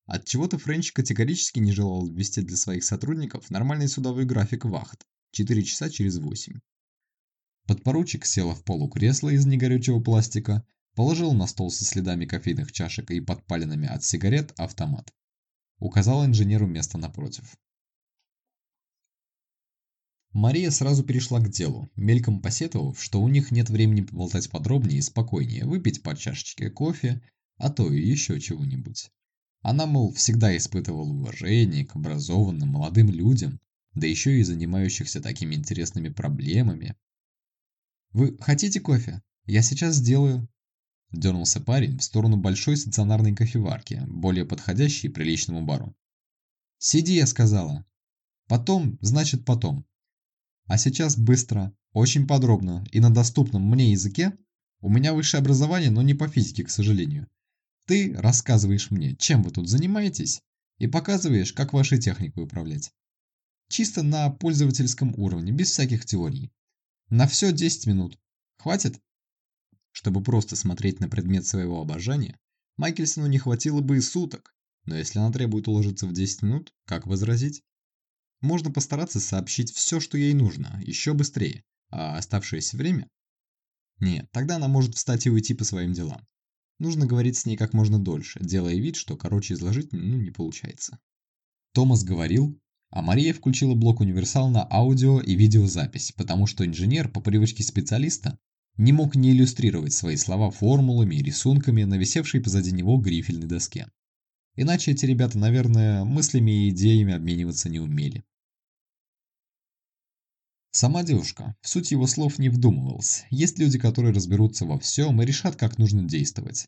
От чего то Френч категорически не желал ввести для своих сотрудников нормальный судовой график вахт 4 часа через 8. Подпоручик села в полу кресла из негорючего пластика, положил на стол со следами кофейных чашек и подпаленными от сигарет автомат. Указал инженеру место напротив. Мария сразу перешла к делу, мельком посетовав, что у них нет времени поболтать подробнее и спокойнее, выпить по чашечке кофе, а то и еще чего-нибудь. Она, мол, всегда испытывала уважение к образованным молодым людям, да еще и занимающихся такими интересными проблемами. «Вы хотите кофе? Я сейчас сделаю». Дернулся парень в сторону большой стационарной кофеварки, более подходящей приличному бару. «Сиди», я сказала. «Потом, значит потом. А сейчас быстро, очень подробно и на доступном мне языке. У меня высшее образование, но не по физике, к сожалению. Ты рассказываешь мне, чем вы тут занимаетесь, и показываешь, как вашей техникой управлять. Чисто на пользовательском уровне, без всяких теорий. На все 10 минут. Хватит? Чтобы просто смотреть на предмет своего обожания, Майкельсону не хватило бы и суток, но если она требует уложиться в 10 минут, как возразить? Можно постараться сообщить все, что ей нужно, еще быстрее, а оставшееся время? Нет, тогда она может встать и уйти по своим делам. Нужно говорить с ней как можно дольше, делая вид, что короче изложить ну, не получается. Томас говорил, а Мария включила блок универсал на аудио и видеозапись, потому что инженер, по привычке специалиста, не мог не иллюстрировать свои слова формулами и рисунками на висевшей позади него грифельной доске. Иначе эти ребята, наверное, мыслями и идеями обмениваться не умели. Сама девушка в суть его слов не вдумывалась. Есть люди, которые разберутся во всем и решат, как нужно действовать.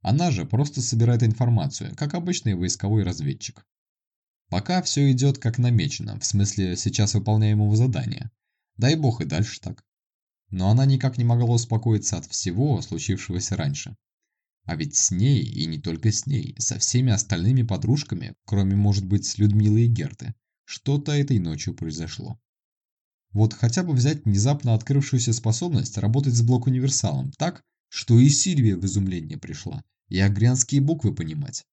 Она же просто собирает информацию, как обычный войсковой разведчик. Пока все идет как намечено, в смысле сейчас выполняемого задания. Дай бог и дальше так. Но она никак не могла успокоиться от всего, случившегося раньше. А ведь с ней, и не только с ней, со всеми остальными подружками, кроме, может быть, с Людмилой и Герты, что-то этой ночью произошло. Вот хотя бы взять внезапно открывшуюся способность работать с блок-универсалом так, что и Сильвия в изумление пришла, и агрянские буквы понимать.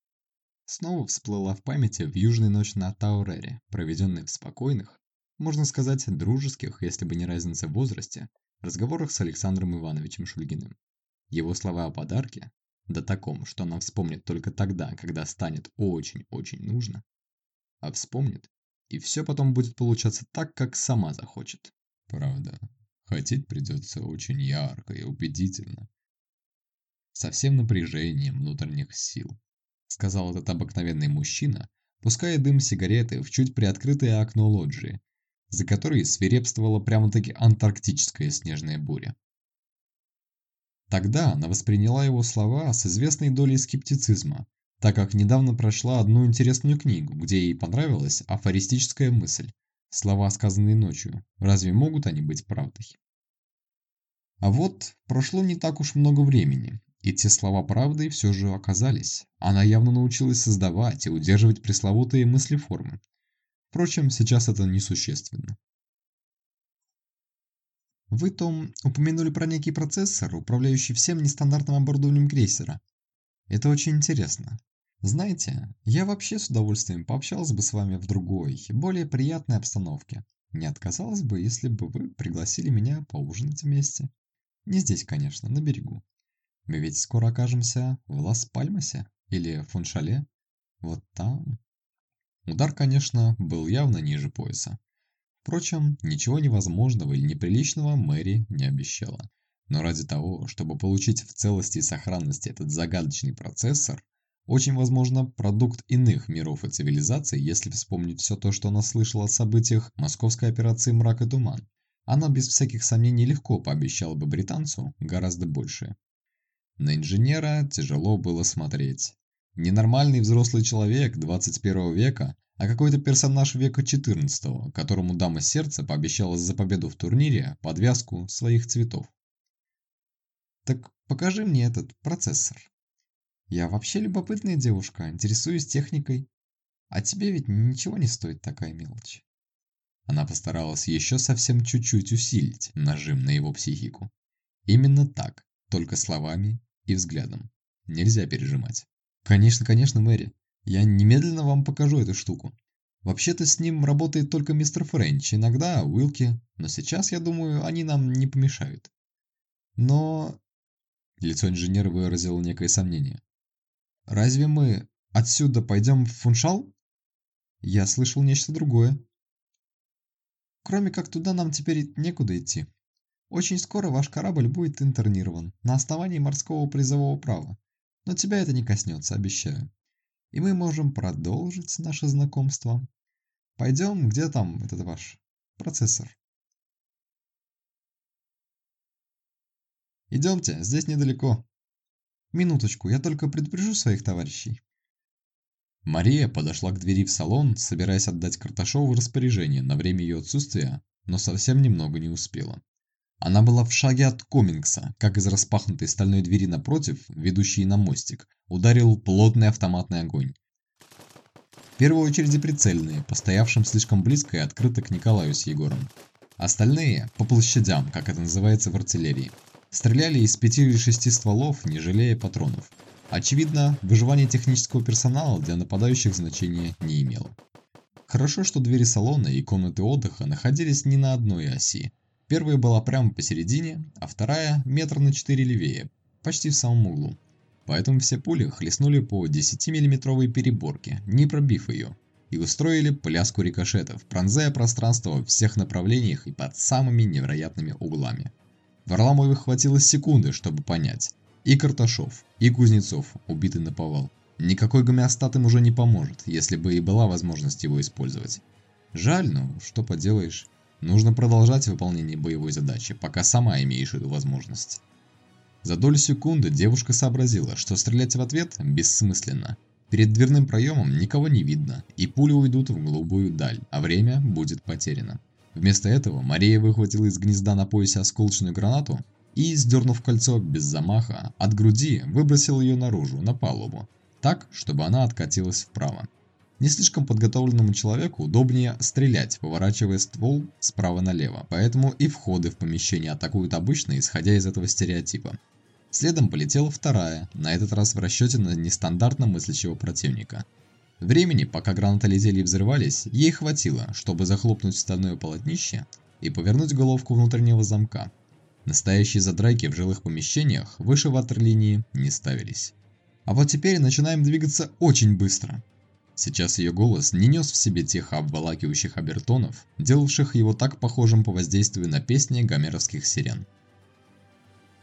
Снова всплыла в памяти в южной ночь на Таурере, проведенной в спокойных, можно сказать, дружеских, если бы не разница в возрасте, разговорах с Александром Ивановичем Шульгиным. Его слова о подарке, да таком, что она вспомнит только тогда, когда станет очень-очень нужно, а вспомнит и все потом будет получаться так, как сама захочет. Правда, хотеть придется очень ярко и убедительно. Со всем напряжением внутренних сил, сказал этот обыкновенный мужчина, пуская дым сигареты в чуть приоткрытое окно лоджии, за которой свирепствовала прямо-таки антарктическая снежная буря. Тогда она восприняла его слова с известной долей скептицизма, так как недавно прошла одну интересную книгу, где ей понравилась афористическая мысль. Слова, сказанные ночью, разве могут они быть правдой? А вот прошло не так уж много времени, и те слова правдой все же оказались. Она явно научилась создавать и удерживать пресловутые мыслеформы. Впрочем, сейчас это несущественно. Вы, Том, упомянули про некий процессор, управляющий всем нестандартным оборудованием крейсера. Это очень интересно. Знаете, я вообще с удовольствием пообщался бы с вами в другой, более приятной обстановке. Не отказалась бы, если бы вы пригласили меня поужинать вместе. Не здесь, конечно, на берегу. Мы ведь скоро окажемся в Лас-Пальмасе или Фуншале. Вот там. Удар, конечно, был явно ниже пояса. Впрочем, ничего невозможного или неприличного Мэри не обещала. Но ради того, чтобы получить в целости и сохранности этот загадочный процессор, очень возможно продукт иных миров и цивилизаций, если вспомнить все то, что она слышала о событиях московской операции «Мрак и туман», она без всяких сомнений легко пообещала бы британцу гораздо большее. На инженера тяжело было смотреть. Ненормальный взрослый человек 21 века а какой-то персонаж века 14 которому дама сердца пообещала за победу в турнире подвязку своих цветов. Так покажи мне этот процессор. Я вообще любопытная девушка, интересуюсь техникой. А тебе ведь ничего не стоит такая мелочь. Она постаралась еще совсем чуть-чуть усилить нажим на его психику. Именно так, только словами и взглядом. Нельзя пережимать. Конечно, конечно, Мэри. Я немедленно вам покажу эту штуку. Вообще-то с ним работает только мистер Френч, иногда Уилки, но сейчас, я думаю, они нам не помешают. Но... Лицо инженера выразило некое сомнение. Разве мы отсюда пойдем в Фуншал? Я слышал нечто другое. Кроме как туда нам теперь некуда идти. Очень скоро ваш корабль будет интернирован на основании морского призового права. Но тебя это не коснется, обещаю и мы можем продолжить наше знакомство. Пойдем, где там этот ваш процессор? Идемте, здесь недалеко. Минуточку, я только предупрежу своих товарищей. Мария подошла к двери в салон, собираясь отдать Карташову распоряжение на время ее отсутствия, но совсем немного не успела. Она была в шаге от Комингса, как из распахнутой стальной двери напротив, ведущей на мостик, ударил плотный автоматный огонь. В первую очередь прицельные, постоявшим слишком близко и открыто к Николаю с Егором. Остальные, по площадям, как это называется в артиллерии, стреляли из пяти или шести стволов, не жалея патронов. Очевидно, выживание технического персонала для нападающих значения не имело. Хорошо, что двери салона и комнаты отдыха находились не на одной оси, Первая была прямо посередине, а вторая метр на 4 левее, почти в самом углу. Поэтому все пули хлестнули по 10-миллиметровой переборке, не пробив ее, и устроили пляску рикошетов, пронзая пространство в всех направлениях и под самыми невероятными углами. Варламове хватило секунды, чтобы понять. И Карташов, и Кузнецов убиты на повал. Никакой гомеостат им уже не поможет, если бы и была возможность его использовать. Жаль, но что поделаешь. Нужно продолжать выполнение боевой задачи, пока сама имеешь эту возможность. За долю секунды девушка сообразила, что стрелять в ответ бессмысленно. Перед дверным проемом никого не видно, и пули уйдут в голубую даль, а время будет потеряно. Вместо этого Мария выхватила из гнезда на поясе осколочную гранату и, сдернув кольцо без замаха, от груди выбросила ее наружу, на палубу, так, чтобы она откатилась вправо. Не слишком подготовленному человеку удобнее стрелять, поворачивая ствол справа налево, поэтому и входы в помещение атакуют обычно, исходя из этого стереотипа. Следом полетела вторая, на этот раз в расчете на нестандартно мыслящего противника. Времени, пока гранаты летели и взрывались, ей хватило, чтобы захлопнуть стальное полотнище и повернуть головку внутреннего замка. Настоящие задрайки в жилых помещениях выше ватерлинии не ставились. А вот теперь начинаем двигаться очень быстро. Сейчас ее голос не нес в себе тех обволакивающих обертонов, делавших его так похожим по воздействию на песни гомеровских сирен.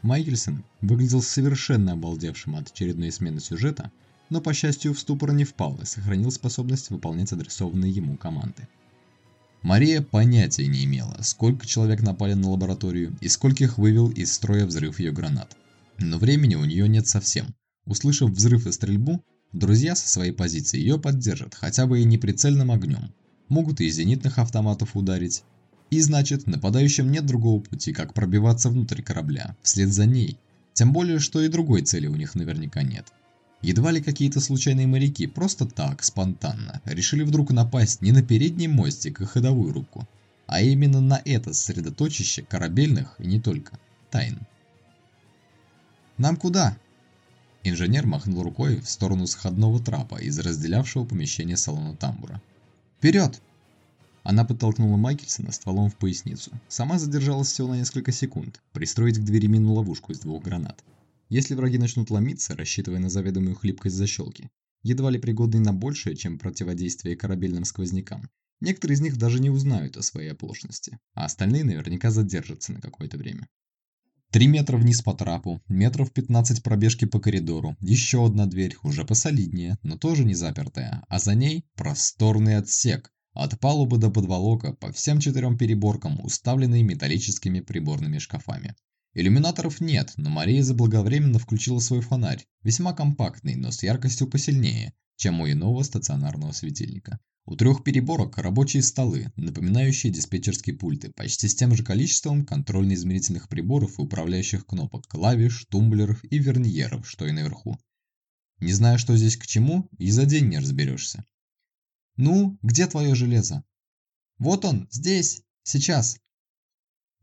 Майкельсон выглядел совершенно обалдевшим от очередной смены сюжета, но по счастью в ступор не впал и сохранил способность выполнять адресованные ему команды. Мария понятия не имела, сколько человек напали на лабораторию и скольких вывел из строя взрыв ее гранат. Но времени у нее нет совсем. Услышав взрыв и стрельбу, Друзья со своей позиции ее поддержат хотя бы и неприцельным огнем. Могут и из зенитных автоматов ударить. И значит, нападающим нет другого пути, как пробиваться внутрь корабля, вслед за ней. Тем более, что и другой цели у них наверняка нет. Едва ли какие-то случайные моряки просто так, спонтанно, решили вдруг напасть не на передний мостик и ходовую руку. а именно на это сосредоточище корабельных и не только тайн. «Нам куда?» Инженер махнул рукой в сторону сходного трапа из разделявшего помещение салона тамбура. «Вперед!» Она подтолкнула Майкельсона стволом в поясницу. Сама задержалась всего на несколько секунд, пристроить к двери мину ловушку из двух гранат. Если враги начнут ломиться, рассчитывая на заведомую хлипкость защелки, едва ли пригодный на большее, чем противодействие корабельным сквознякам, некоторые из них даже не узнают о своей оплошности, а остальные наверняка задержатся на какое-то время. Три метра вниз по трапу, метров 15 пробежки по коридору, еще одна дверь, уже посолиднее, но тоже не запертая, а за ней просторный отсек, от палубы до подволока по всем четырем переборкам, уставленный металлическими приборными шкафами. Иллюминаторов нет, но Мария заблаговременно включила свой фонарь, весьма компактный, но с яркостью посильнее, чем у иного стационарного светильника. У трех переборок рабочие столы, напоминающие диспетчерские пульты, почти с тем же количеством контрольно-измерительных приборов и управляющих кнопок, клавиш, тумблеров и верниеров, что и наверху. Не знаю, что здесь к чему, и за день не разберешься. «Ну, где твое железо?» «Вот он, здесь, сейчас!»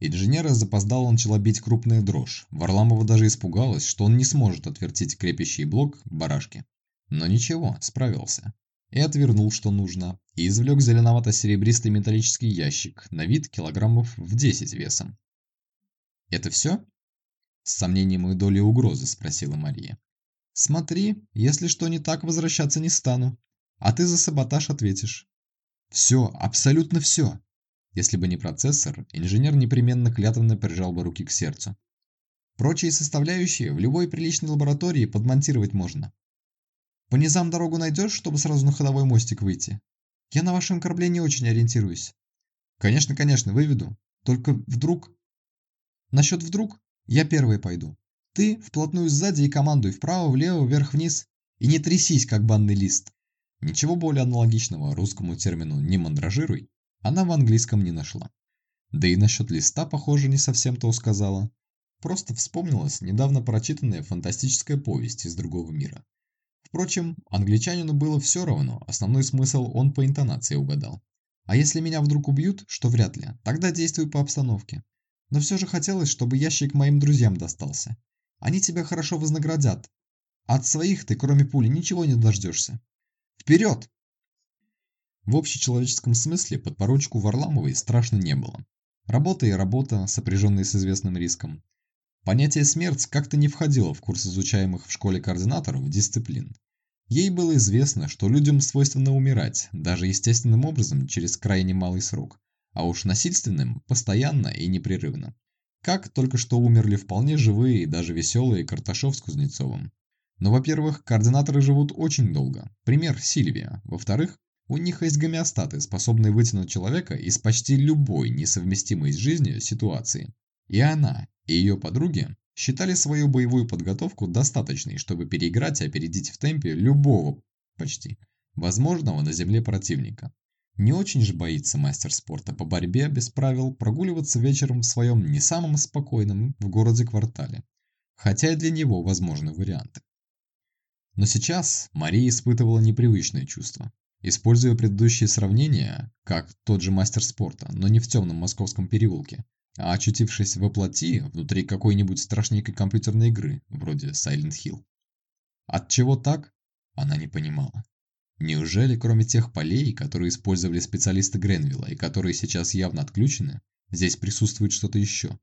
Инженера запоздало начала бить крупная дрожь. Варламова даже испугалась, что он не сможет отвертеть крепящий блок барашки. Но ничего, справился. И отвернул, что нужно, и извлек зеленовато-серебристый металлический ящик, на вид килограммов в 10 весом. «Это все?» С сомнением и долей угрозы спросила Мария. «Смотри, если что не так, возвращаться не стану а ты за саботаж ответишь. Все, абсолютно все. Если бы не процессор, инженер непременно клятвенно прижал бы руки к сердцу. Прочие составляющие в любой приличной лаборатории подмонтировать можно. По низам дорогу найдешь, чтобы сразу на ходовой мостик выйти? Я на вашем корабле не очень ориентируюсь. Конечно, конечно, выведу. Только вдруг... Насчет вдруг я первый пойду. Ты вплотную сзади и командуй вправо, влево, вверх-вниз. И не трясись, как банный лист. Ничего более аналогичного русскому термину «не мандражируй» она в английском не нашла. Да и насчет листа, похоже, не совсем то сказала. Просто вспомнилась недавно прочитанная фантастическая повесть из другого мира. Впрочем, англичанину было все равно, основной смысл он по интонации угадал. А если меня вдруг убьют, что вряд ли, тогда действуй по обстановке. Но все же хотелось, чтобы ящик моим друзьям достался. Они тебя хорошо вознаградят. от своих ты, кроме пули, ничего не дождешься. Вперед!» В общечеловеческом смысле подпоручику Варламовой страшно не было. Работа и работа, сопряженные с известным риском. Понятие «смерть» как-то не входило в курс изучаемых в школе координаторов дисциплин. Ей было известно, что людям свойственно умирать, даже естественным образом через крайне малый срок, а уж насильственным – постоянно и непрерывно. Как только что умерли вполне живые и даже веселые Карташов с Кузнецовым. Но, во-первых, координаторы живут очень долго. Пример Сильвия. Во-вторых, у них есть гомеостаты, способные вытянуть человека из почти любой несовместимой с жизнью ситуации. И она, и ее подруги считали свою боевую подготовку достаточной, чтобы переиграть и опередить в темпе любого, почти, возможного на земле противника. Не очень же боится мастер спорта по борьбе без правил прогуливаться вечером в своем не самом спокойном в городе квартале. Хотя и для него возможны варианты. Но сейчас Мария испытывала непривычное чувство. Используя предыдущие сравнения, как тот же мастер спорта, но не в темном московском переулке, а очутившись во плоти внутри какой-нибудь страшненькой компьютерной игры, вроде Silent Hill. От чего так, она не понимала. Неужели кроме тех полей, которые использовали специалисты Гренвилла и которые сейчас явно отключены, здесь присутствует что-то еще?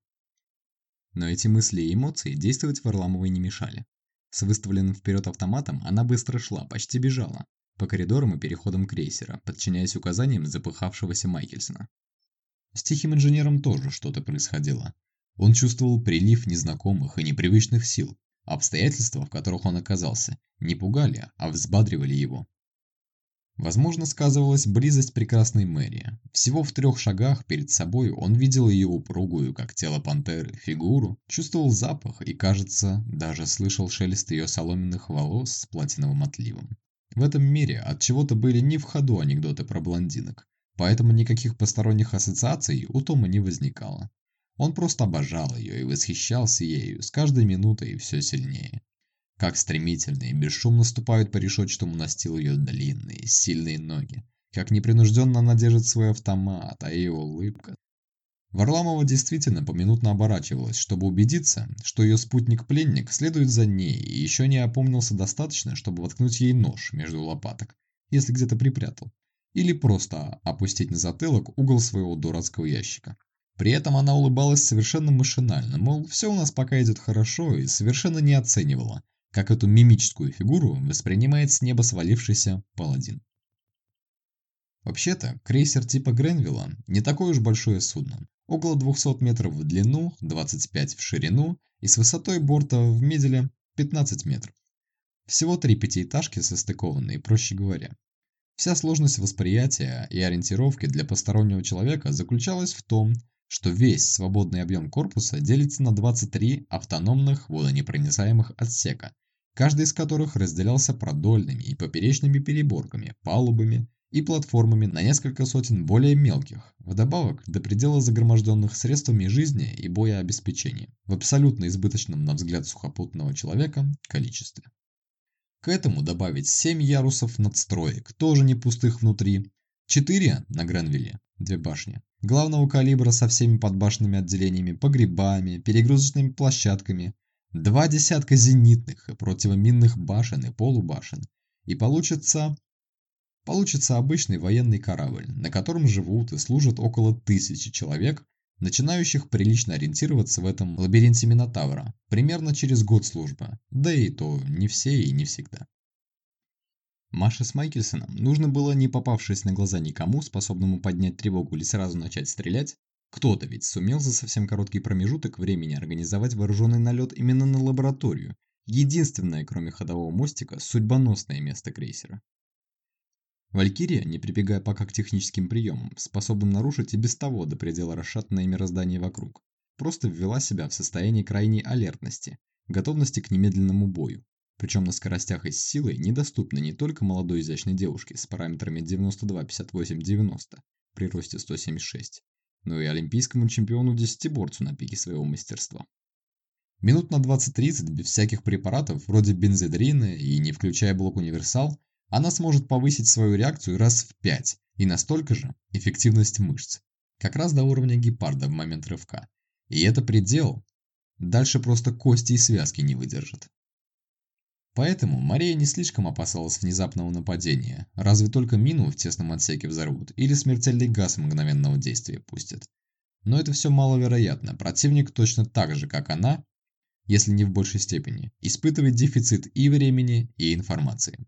Но эти мысли и эмоции действовать Варламовой не мешали. С выставленным вперед автоматом она быстро шла, почти бежала, по коридорам и переходам крейсера, подчиняясь указаниям запыхавшегося Майкельсона. С тихим инженером тоже что-то происходило. Он чувствовал прилив незнакомых и непривычных сил. Обстоятельства, в которых он оказался, не пугали, а взбадривали его. Возможно, сказывалась близость прекрасной Мэри. Всего в трех шагах перед собой он видел ее упругую, как тело пантеры, фигуру, чувствовал запах и, кажется, даже слышал шелест ее соломенных волос с платиновым отливом. В этом мире от чего-то были не в ходу анекдоты про блондинок, поэтому никаких посторонних ассоциаций у Тома не возникало. Он просто обожал ее и восхищался ею с каждой минутой все сильнее. Как стремительно и бесшумно ступают по решетчатому настилу ее длинные, сильные ноги. Как непринужденно она держит свой автомат, а ее улыбка. Варламова действительно поминутно оборачивалась, чтобы убедиться, что ее спутник-пленник следует за ней и еще не опомнился достаточно, чтобы воткнуть ей нож между лопаток, если где-то припрятал, или просто опустить на затылок угол своего дурацкого ящика. При этом она улыбалась совершенно машинально, мол, все у нас пока идет хорошо и совершенно не оценивала, как эту мимическую фигуру воспринимает с неба свалившийся паладин. Вообще-то, крейсер типа Гренвилла не такое уж большое судно. Около 200 метров в длину, 25 в ширину и с высотой борта в меделе 15 метров. Всего три пятиэтажки состыкованные, проще говоря. Вся сложность восприятия и ориентировки для постороннего человека заключалась в том, что весь свободный объем корпуса делится на 23 автономных водонепроницаемых отсека, каждый из которых разделялся продольными и поперечными переборками, палубами и платформами на несколько сотен более мелких, вдобавок до предела загроможденных средствами жизни и боеобеспечения, в абсолютно избыточном на взгляд сухопутного человека количестве. К этому добавить 7 ярусов надстроек, тоже не пустых внутри, 4 на Гренвилле, две башни, главного калибра со всеми подбашенными отделениями, погребами, перегрузочными площадками, два десятка зенитных и противоминных башен и полубашен, и получится Получится обычный военный корабль, на котором живут и служат около тысячи человек, начинающих прилично ориентироваться в этом лабиринте Минотавра, примерно через год службы, да и то не все и не всегда. Маше с Майкельсоном нужно было, не попавшись на глаза никому, способному поднять тревогу или сразу начать стрелять, кто-то ведь сумел за совсем короткий промежуток времени организовать вооруженный налет именно на лабораторию, единственное, кроме ходового мостика, судьбоносное место крейсера. Валькирия, не прибегая пока к техническим приемам, способным нарушить и без того до предела расшатанное мироздание вокруг, просто ввела себя в состояние крайней алертности, готовности к немедленному бою, причем на скоростях и с силой недоступны не только молодой изящной девушке с параметрами 92-58-90 при росте 176, но и олимпийскому чемпиону-десятиборцу на пике своего мастерства. Минут на 20-30 без всяких препаратов, вроде бензодрина и не включая блок универсал, она сможет повысить свою реакцию раз в 5 и настолько же эффективность мышц, как раз до уровня гепарда в момент рывка. И это предел. Дальше просто кости и связки не выдержат. Поэтому Мария не слишком опасалась внезапного нападения, разве только мину в тесном отсеке взорвут или смертельный газ мгновенного действия пустят. Но это все маловероятно, противник точно так же, как она, если не в большей степени, испытывает дефицит и времени, и информации.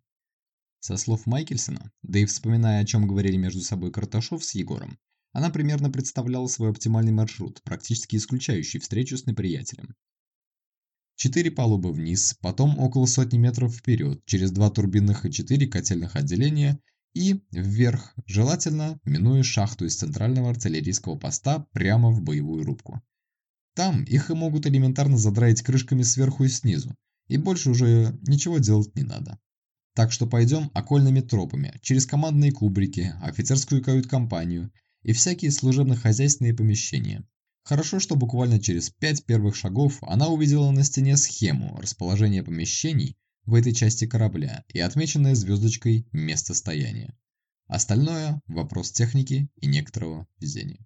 Со слов Майкельсона, да и вспоминая, о чем говорили между собой Карташов с Егором, она примерно представляла свой оптимальный маршрут, практически исключающий встречу с неприятелем. Четыре палубы вниз, потом около сотни метров вперед, через два турбинных и четыре котельных отделения и вверх, желательно минуя шахту из центрального артиллерийского поста прямо в боевую рубку. Там их и могут элементарно задраить крышками сверху и снизу, и больше уже ничего делать не надо. Так что пойдем окольными тропами, через командные кубрики, офицерскую кают-компанию и всякие служебно-хозяйственные помещения. Хорошо, что буквально через пять первых шагов она увидела на стене схему расположения помещений в этой части корабля и отмеченное звездочкой место стояния. Остальное – вопрос техники и некоторого везения.